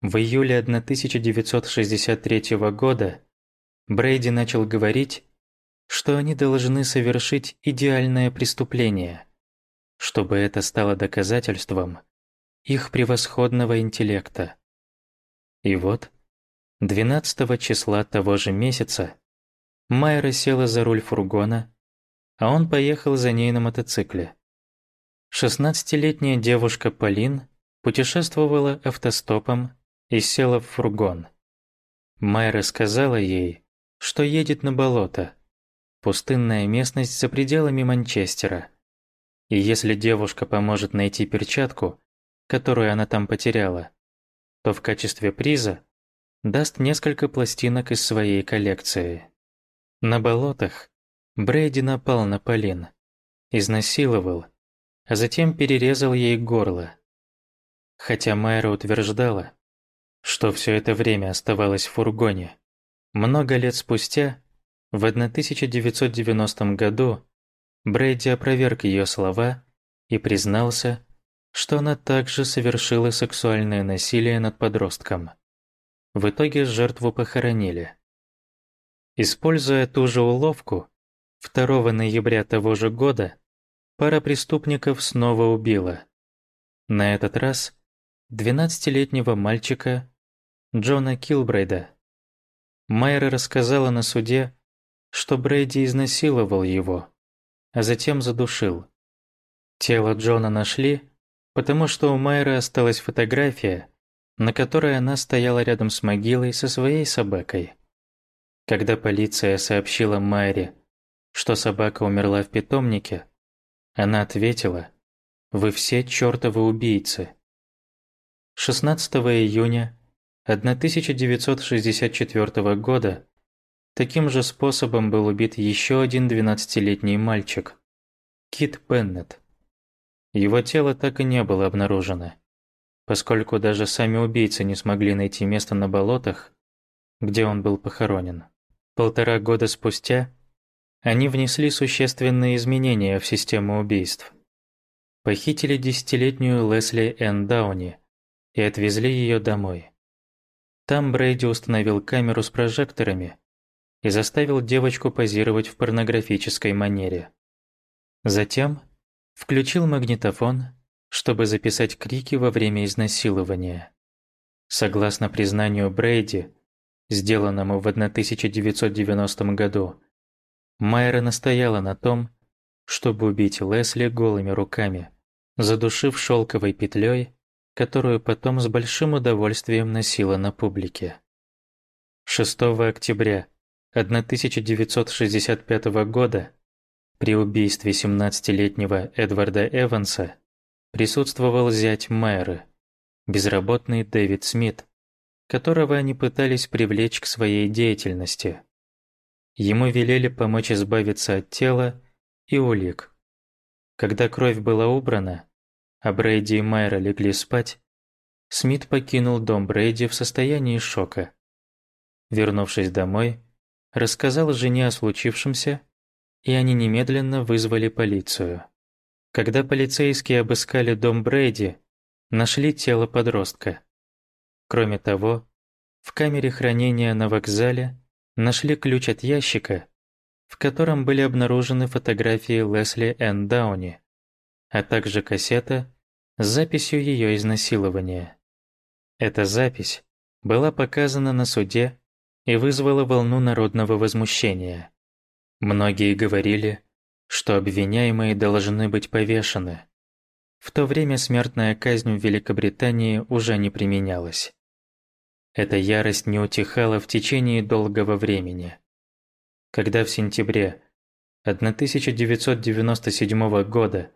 в июле 1963 года Брейди начал говорить, что они должны совершить идеальное преступление, чтобы это стало доказательством их превосходного интеллекта. И вот, 12 числа того же месяца Майра села за руль фургона, а он поехал за ней на мотоцикле. Шестнадцатилетняя девушка Полин путешествовала автостопом и села в фургон. Майра сказала ей, что едет на болото, пустынная местность за пределами Манчестера. И если девушка поможет найти перчатку, которую она там потеряла, то в качестве приза даст несколько пластинок из своей коллекции. На болотах Брейди напал на Полин, изнасиловал, а затем перерезал ей горло. Хотя Майра утверждала, что все это время оставалась в фургоне, много лет спустя, в 1990 году, Брейди опроверг ее слова и признался, что она также совершила сексуальное насилие над подростком. В итоге жертву похоронили. Используя ту же уловку, 2 ноября того же года пара преступников снова убила. На этот раз 12-летнего мальчика Джона Килбрейда. Майра рассказала на суде, что Брейди изнасиловал его, а затем задушил. Тело Джона нашли, потому что у Майры осталась фотография, на которой она стояла рядом с могилой со своей собакой. Когда полиция сообщила Майре, что собака умерла в питомнике, она ответила «Вы все чертовы убийцы». 16 июня 1964 года таким же способом был убит еще один 12-летний мальчик – Кит Беннет. Его тело так и не было обнаружено поскольку даже сами убийцы не смогли найти место на болотах, где он был похоронен. Полтора года спустя они внесли существенные изменения в систему убийств. Похитили десятилетнюю Лесли Энн Дауни и отвезли ее домой. Там Брейди установил камеру с прожекторами и заставил девочку позировать в порнографической манере. Затем включил магнитофон чтобы записать крики во время изнасилования. Согласно признанию Брейди, сделанному в 1990 году, Майра настояла на том, чтобы убить Лесли голыми руками, задушив шелковой петлей, которую потом с большим удовольствием носила на публике. 6 октября 1965 года при убийстве 17-летнего Эдварда Эванса присутствовал зять Майеры, безработный Дэвид Смит, которого они пытались привлечь к своей деятельности. Ему велели помочь избавиться от тела и улик. Когда кровь была убрана, а Брейди и Майра легли спать, Смит покинул дом Брейди в состоянии шока. Вернувшись домой, рассказал жене о случившемся, и они немедленно вызвали полицию. Когда полицейские обыскали дом Брейди, нашли тело подростка. Кроме того, в камере хранения на вокзале нашли ключ от ящика, в котором были обнаружены фотографии Лесли Энн Дауни, а также кассета с записью ее изнасилования. Эта запись была показана на суде и вызвала волну народного возмущения. Многие говорили, что обвиняемые должны быть повешены. В то время смертная казнь в Великобритании уже не применялась. Эта ярость не утихала в течение долгого времени. Когда в сентябре 1997 года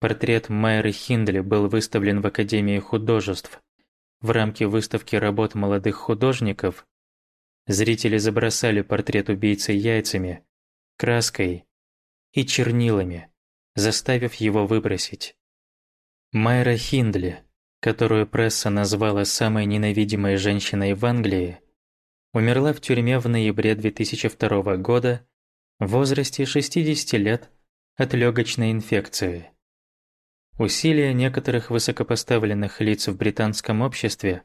портрет Майры Хиндли был выставлен в Академии художеств в рамке выставки работ молодых художников, зрители забросали портрет убийцы яйцами, краской и чернилами, заставив его выбросить. Майра Хиндли, которую пресса назвала самой ненавидимой женщиной в Англии, умерла в тюрьме в ноябре 2002 года в возрасте 60 лет от легочной инфекции. Усилия некоторых высокопоставленных лиц в британском обществе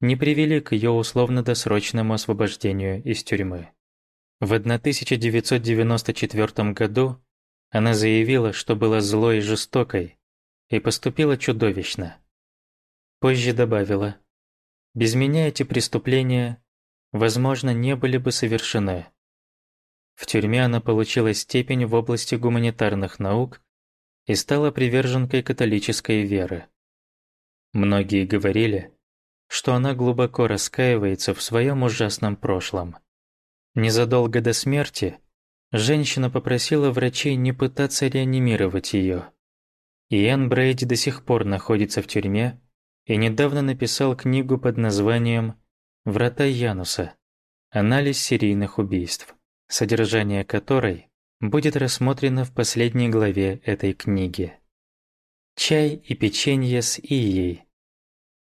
не привели к ее условно-досрочному освобождению из тюрьмы. В 1994 году она заявила, что была злой и жестокой и поступила чудовищно. Позже добавила, «Без меня эти преступления, возможно, не были бы совершены». В тюрьме она получила степень в области гуманитарных наук и стала приверженкой католической веры. Многие говорили, что она глубоко раскаивается в своем ужасном прошлом. Незадолго до смерти женщина попросила врачей не пытаться реанимировать ее. Иэн Брейди до сих пор находится в тюрьме и недавно написал книгу под названием «Врата Януса. Анализ серийных убийств», содержание которой будет рассмотрено в последней главе этой книги. Чай и печенье с Ией.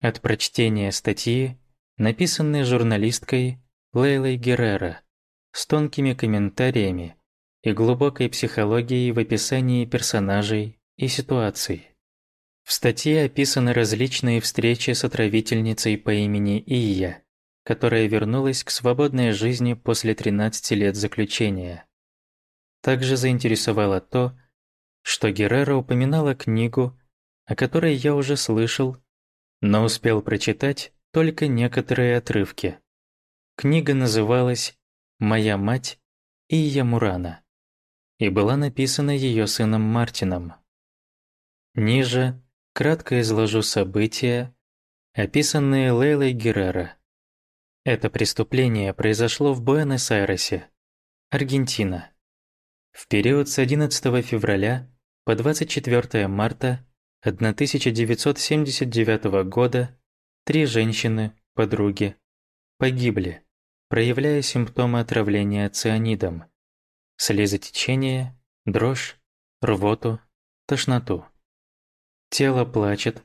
От прочтения статьи, написанной журналисткой Лейлой Геррера, с тонкими комментариями и глубокой психологией в описании персонажей и ситуаций. В статье описаны различные встречи с отравительницей по имени Ия, которая вернулась к свободной жизни после 13 лет заключения. Также заинтересовало то, что Геррера упоминала книгу, о которой я уже слышал, но успел прочитать только некоторые отрывки. Книга называлась «Моя мать» Ия Мурана и была написана ее сыном Мартином. Ниже кратко изложу события, описанные Лейлой Геррера. Это преступление произошло в Буэнос-Айресе, Аргентина. В период с 11 февраля по 24 марта 1979 года три женщины, подруги, погибли, проявляя симптомы отравления цианидом, слезотечение, дрожь, рвоту, тошноту. Тело плачет,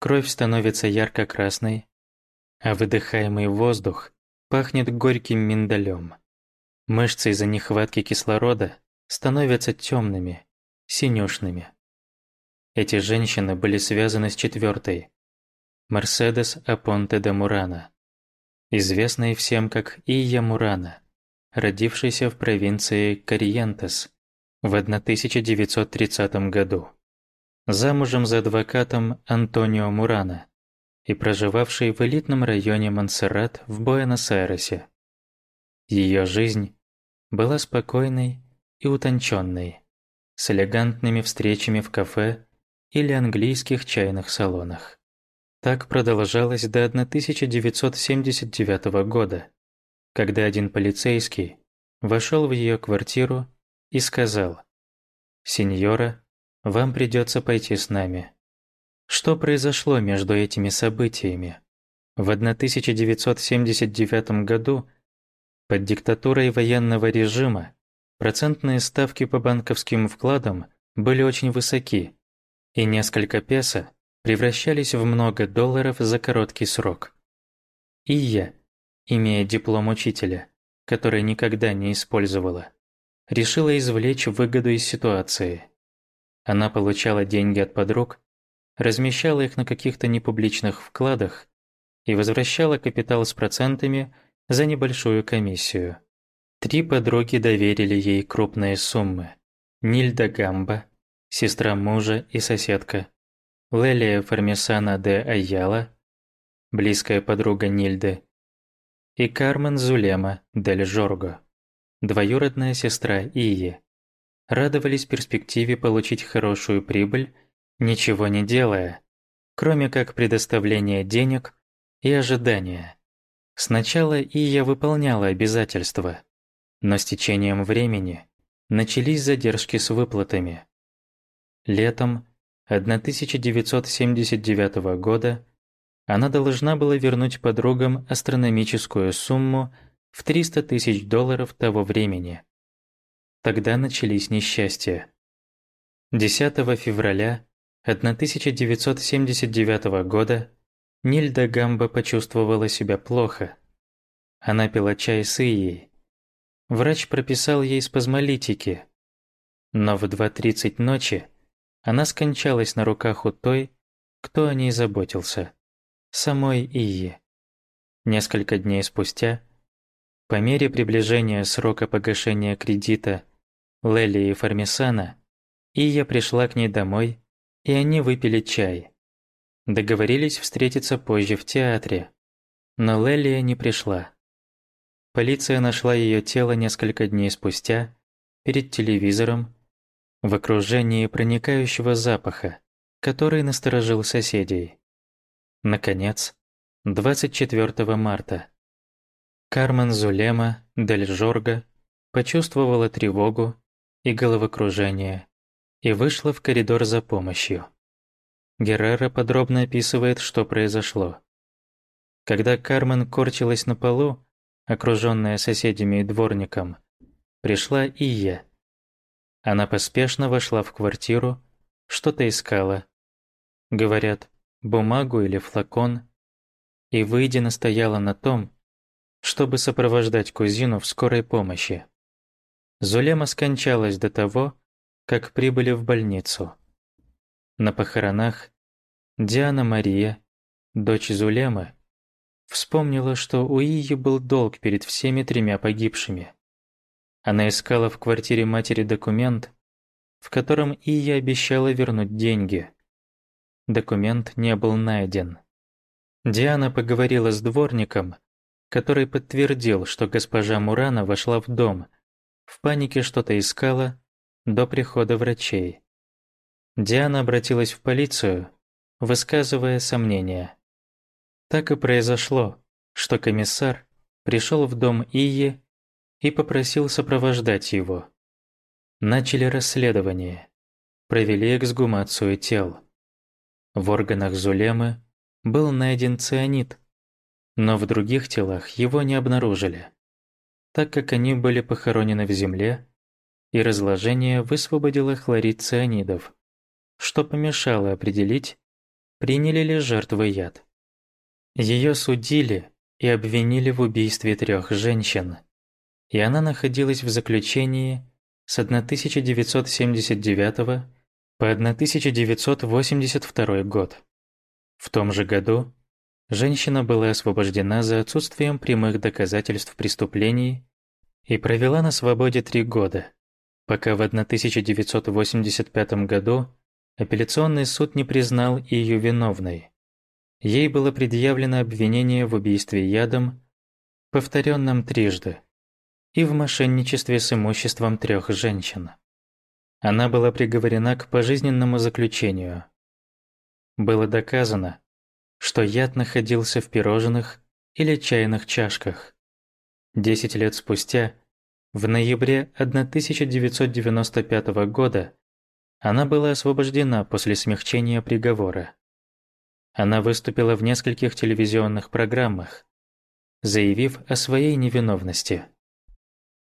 кровь становится ярко-красной, а выдыхаемый воздух пахнет горьким миндалем. Мышцы из-за нехватки кислорода становятся темными, синюшными. Эти женщины были связаны с четвертой, Мерседес Апонте де Мурана, известной всем как Ия Мурана, родившейся в провинции Кориентес в 1930 году, замужем за адвокатом Антонио Мурана и проживавшей в элитном районе Монсеррат в Буэнос-Айресе. Ее жизнь была спокойной и утонченной, с элегантными встречами в кафе или английских чайных салонах. Так продолжалось до 1979 года, когда один полицейский вошел в ее квартиру и сказал «Сеньора, вам придется пойти с нами». Что произошло между этими событиями? В 1979 году под диктатурой военного режима Процентные ставки по банковским вкладам были очень высоки, и несколько песо превращались в много долларов за короткий срок. И я, имея диплом учителя, который никогда не использовала, решила извлечь выгоду из ситуации. Она получала деньги от подруг, размещала их на каких-то непубличных вкладах и возвращала капитал с процентами за небольшую комиссию. Три подруги доверили ей крупные суммы. Нильда Гамба, сестра мужа и соседка, Лелия Формесана де Айяла, близкая подруга Нильды, и Кармен Зулема дель Жорго, двоюродная сестра Ии, радовались перспективе получить хорошую прибыль, ничего не делая, кроме как предоставления денег и ожидания. Сначала Ия выполняла обязательства – но с течением времени начались задержки с выплатами. Летом 1979 года она должна была вернуть подругам астрономическую сумму в 300 тысяч долларов того времени. Тогда начались несчастья. 10 февраля 1979 года Нильда Гамба почувствовала себя плохо. Она пила чай с Ией. Врач прописал ей спазмолитики. Но в 2.30 ночи она скончалась на руках у той, кто о ней заботился самой Ии. Несколько дней спустя, по мере приближения срока погашения кредита Лели и Фармисана, Ия пришла к ней домой, и они выпили чай. Договорились встретиться позже в театре, но Лелия не пришла. Полиция нашла ее тело несколько дней спустя, перед телевизором, в окружении проникающего запаха, который насторожил соседей. Наконец, 24 марта. Кармен Зулема Дель Жорга почувствовала тревогу и головокружение и вышла в коридор за помощью. Геррера подробно описывает, что произошло. Когда Кармен корчилась на полу, окруженная соседями и дворником, пришла и я. Она поспешно вошла в квартиру, что-то искала. Говорят, бумагу или флакон, и, выйдя, настояла на том, чтобы сопровождать кузину в скорой помощи. Зулема скончалась до того, как прибыли в больницу. На похоронах Диана Мария, дочь Зулемы, вспомнила, что у Ии был долг перед всеми тремя погибшими. Она искала в квартире матери документ, в котором Ия обещала вернуть деньги. Документ не был найден. Диана поговорила с дворником, который подтвердил, что госпожа Мурана вошла в дом, в панике что-то искала до прихода врачей. Диана обратилась в полицию, высказывая сомнения. Так и произошло, что комиссар пришел в дом Ии и попросил сопровождать его. Начали расследование, провели эксгумацию тел. В органах Зулемы был найден цианид, но в других телах его не обнаружили, так как они были похоронены в земле, и разложение высвободило хлорид цианидов, что помешало определить, приняли ли жертвы яд. Ее судили и обвинили в убийстве трех женщин, и она находилась в заключении с 1979 по 1982 год. В том же году женщина была освобождена за отсутствием прямых доказательств преступлений и провела на свободе три года, пока в 1985 году апелляционный суд не признал ее виновной. Ей было предъявлено обвинение в убийстве ядом, повторенном трижды, и в мошенничестве с имуществом трех женщин. Она была приговорена к пожизненному заключению. Было доказано, что яд находился в пирожных или чайных чашках. Десять лет спустя, в ноябре 1995 года, она была освобождена после смягчения приговора. Она выступила в нескольких телевизионных программах, заявив о своей невиновности.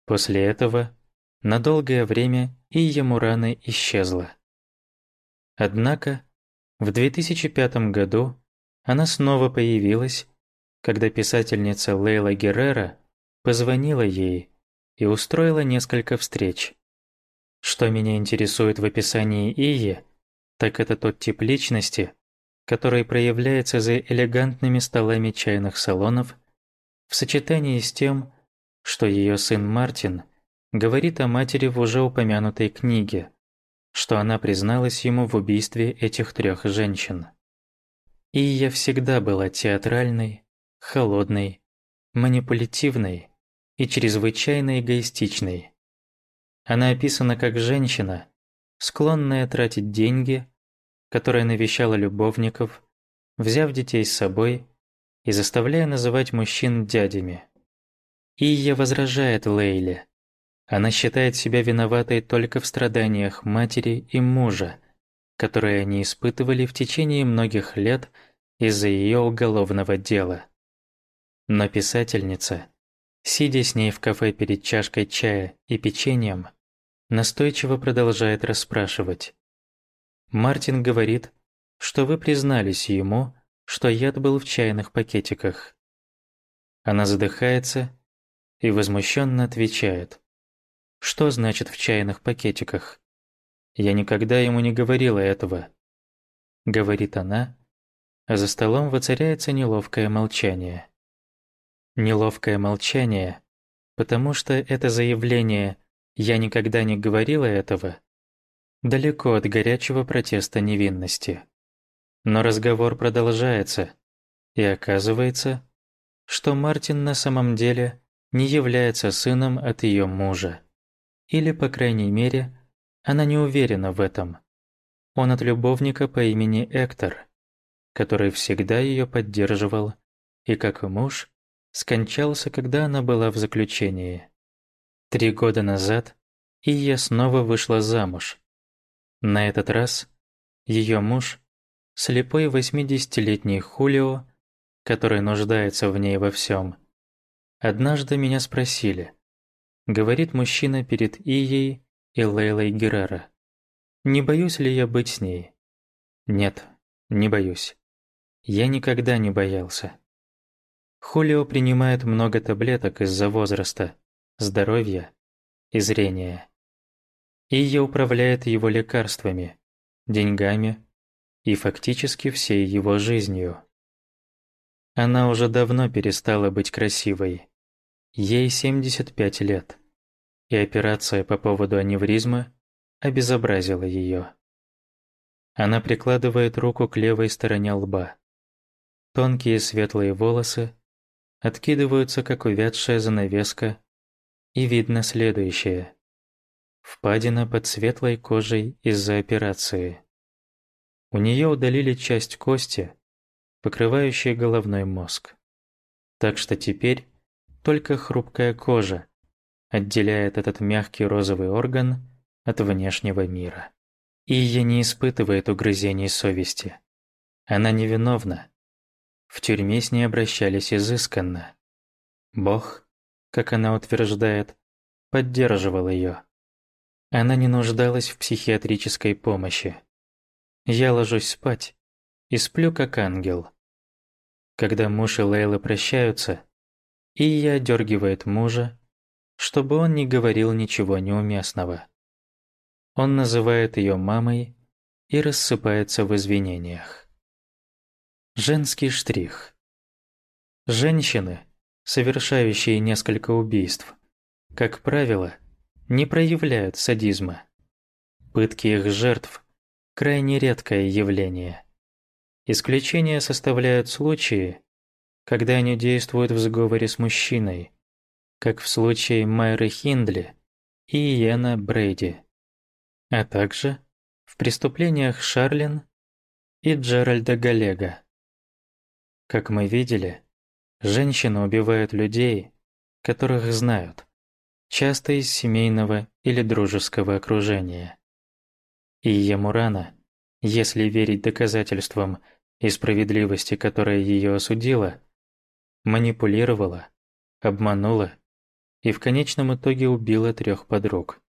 После этого на долгое время Ия Мураны исчезла. Однако в 2005 году она снова появилась, когда писательница Лейла Геррера позвонила ей и устроила несколько встреч. Что меня интересует в описании Ии, так это тот тип личности, который проявляется за элегантными столами чайных салонов в сочетании с тем, что ее сын Мартин говорит о матери в уже упомянутой книге, что она призналась ему в убийстве этих трех женщин. И всегда была театральной, холодной, манипулятивной и чрезвычайно эгоистичной. Она описана как женщина, склонная тратить деньги, которая навещала любовников, взяв детей с собой и заставляя называть мужчин дядями. Ия возражает Лейле, Она считает себя виноватой только в страданиях матери и мужа, которые они испытывали в течение многих лет из-за ее уголовного дела. Но писательница, сидя с ней в кафе перед чашкой чая и печеньем, настойчиво продолжает расспрашивать. Мартин говорит, что вы признались ему, что яд был в чайных пакетиках. Она задыхается и возмущенно отвечает. Что значит в чайных пакетиках? Я никогда ему не говорила этого. Говорит она, а за столом воцаряется неловкое молчание. Неловкое молчание, потому что это заявление «я никогда не говорила этого» далеко от горячего протеста невинности. Но разговор продолжается, и оказывается, что Мартин на самом деле не является сыном от ее мужа. Или, по крайней мере, она не уверена в этом. Он от любовника по имени Эктор, который всегда ее поддерживал и, как муж, скончался, когда она была в заключении. Три года назад Ия снова вышла замуж. На этот раз ее муж, слепой 80-летний Хулио, который нуждается в ней во всем. Однажды меня спросили, говорит мужчина перед Ией и Лейлой Геррера. Не боюсь ли я быть с ней? Нет, не боюсь. Я никогда не боялся. Хулио принимает много таблеток из-за возраста, здоровья и зрения. Ия управляет его лекарствами, деньгами и фактически всей его жизнью. Она уже давно перестала быть красивой. Ей 75 лет и операция по поводу аневризмы обезобразила ее. Она прикладывает руку к левой стороне лба. Тонкие светлые волосы откидываются, как увядшая занавеска, и видно следующее. Впадина под светлой кожей из-за операции. У нее удалили часть кости, покрывающей головной мозг. Так что теперь только хрупкая кожа отделяет этот мягкий розовый орган от внешнего мира. Ия не испытывает угрызений совести. Она невиновна. В тюрьме с ней обращались изысканно. Бог, как она утверждает, поддерживал ее. Она не нуждалась в психиатрической помощи. Я ложусь спать и сплю как ангел. Когда муж и Лейла прощаются, Ия одергивает мужа чтобы он не говорил ничего неуместного. Он называет ее мамой и рассыпается в извинениях. Женский штрих. Женщины, совершающие несколько убийств, как правило, не проявляют садизма. Пытки их жертв – крайне редкое явление. Исключения составляют случаи, когда они действуют в сговоре с мужчиной, как в случае Майры Хиндли и Иена Брейди, а также в преступлениях Шарлин и Джеральда Галега. Как мы видели, женщины убивают людей, которых знают, часто из семейного или дружеского окружения. И Ямурана, если верить доказательствам и справедливости, которая ее осудила, манипулировала, обманула и в конечном итоге убила трех подруг.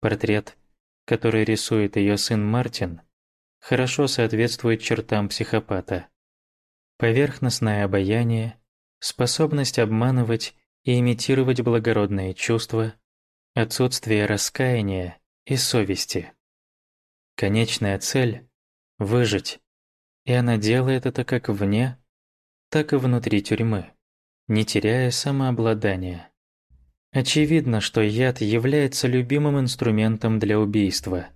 Портрет, который рисует ее сын Мартин, хорошо соответствует чертам психопата. Поверхностное обаяние, способность обманывать и имитировать благородные чувства, отсутствие раскаяния и совести. Конечная цель – выжить, и она делает это как вне, так и внутри тюрьмы не теряя самообладания. Очевидно, что яд является любимым инструментом для убийства.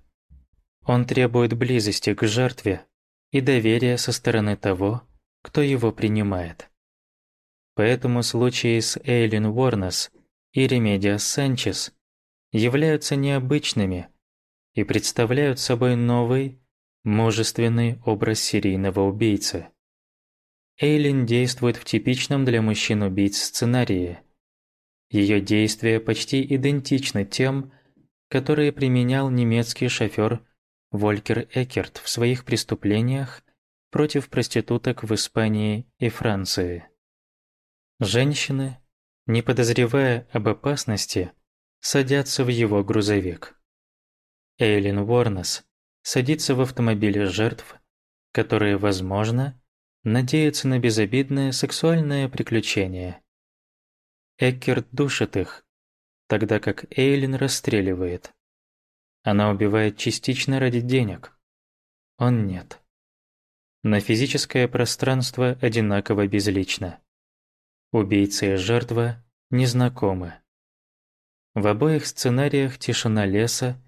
Он требует близости к жертве и доверия со стороны того, кто его принимает. Поэтому случаи с Эйлин Уорнес и Ремедиас Санчес являются необычными и представляют собой новый, мужественный образ серийного убийцы. Эйлин действует в типичном для мужчин-убийц сценарии. Ее действия почти идентичны тем, которые применял немецкий шофер Волькер Экерт в своих преступлениях против проституток в Испании и Франции. Женщины, не подозревая об опасности, садятся в его грузовик. Эйлин Уорнес садится в автомобиле жертв, которые, возможно, надеются на безобидное сексуальное приключение. Эккерт душит их, тогда как Эйлин расстреливает. Она убивает частично ради денег. Он нет. На физическое пространство одинаково безлично. Убийца и жертва незнакомы. В обоих сценариях тишина леса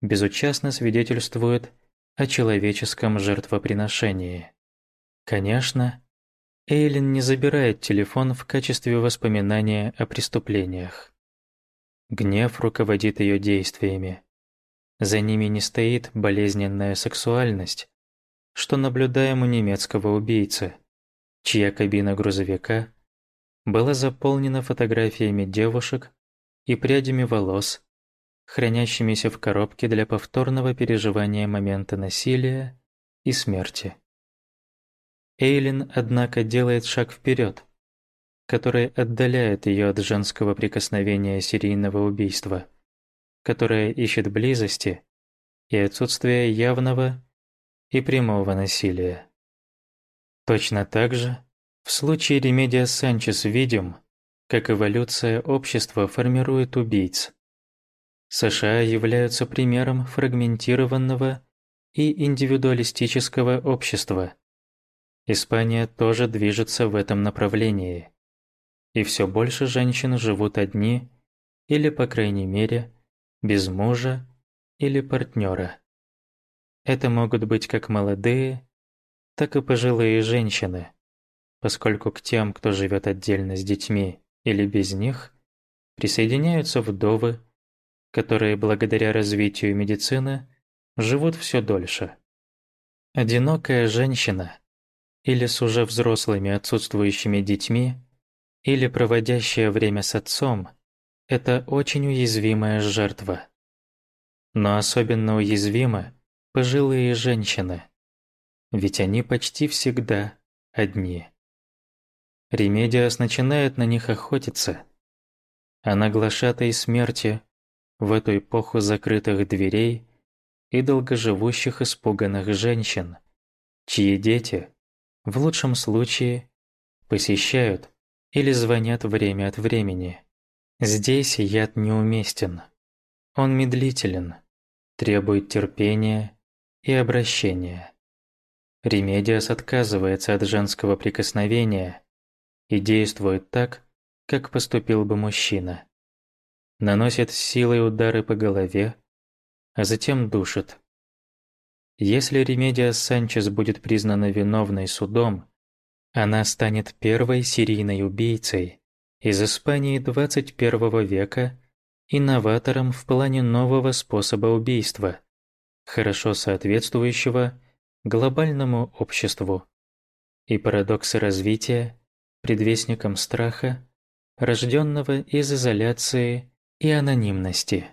безучастно свидетельствует о человеческом жертвоприношении. Конечно, Эйлин не забирает телефон в качестве воспоминания о преступлениях. Гнев руководит ее действиями. За ними не стоит болезненная сексуальность, что наблюдаем у немецкого убийцы, чья кабина грузовика была заполнена фотографиями девушек и прядями волос, хранящимися в коробке для повторного переживания момента насилия и смерти. Эйлин, однако, делает шаг вперед, который отдаляет ее от женского прикосновения серийного убийства, которое ищет близости и отсутствия явного и прямого насилия. Точно так же в случае Ремедиа Санчес видим, как эволюция общества формирует убийц. США являются примером фрагментированного и индивидуалистического общества. Испания тоже движется в этом направлении. И все больше женщин живут одни или, по крайней мере, без мужа или партнера. Это могут быть как молодые, так и пожилые женщины, поскольку к тем, кто живет отдельно с детьми или без них, присоединяются вдовы, которые благодаря развитию медицины живут все дольше. Одинокая женщина или с уже взрослыми отсутствующими детьми, или проводящая время с отцом – это очень уязвимая жертва. Но особенно уязвимы пожилые женщины, ведь они почти всегда одни. Ремедиас начинает на них охотиться, а на глашатой смерти в эту эпоху закрытых дверей и долгоживущих испуганных женщин, чьи дети, в лучшем случае, посещают или звонят время от времени. Здесь яд неуместен. Он медлителен, требует терпения и обращения. Ремедиас отказывается от женского прикосновения и действует так, как поступил бы мужчина. Наносит силой удары по голове, а затем душит. Если Ремедиас Санчес будет признана виновной судом, она станет первой серийной убийцей из Испании 21 века и новатором в плане нового способа убийства, хорошо соответствующего глобальному обществу. И парадоксы развития предвестником страха, рожденного из изоляции и анонимности.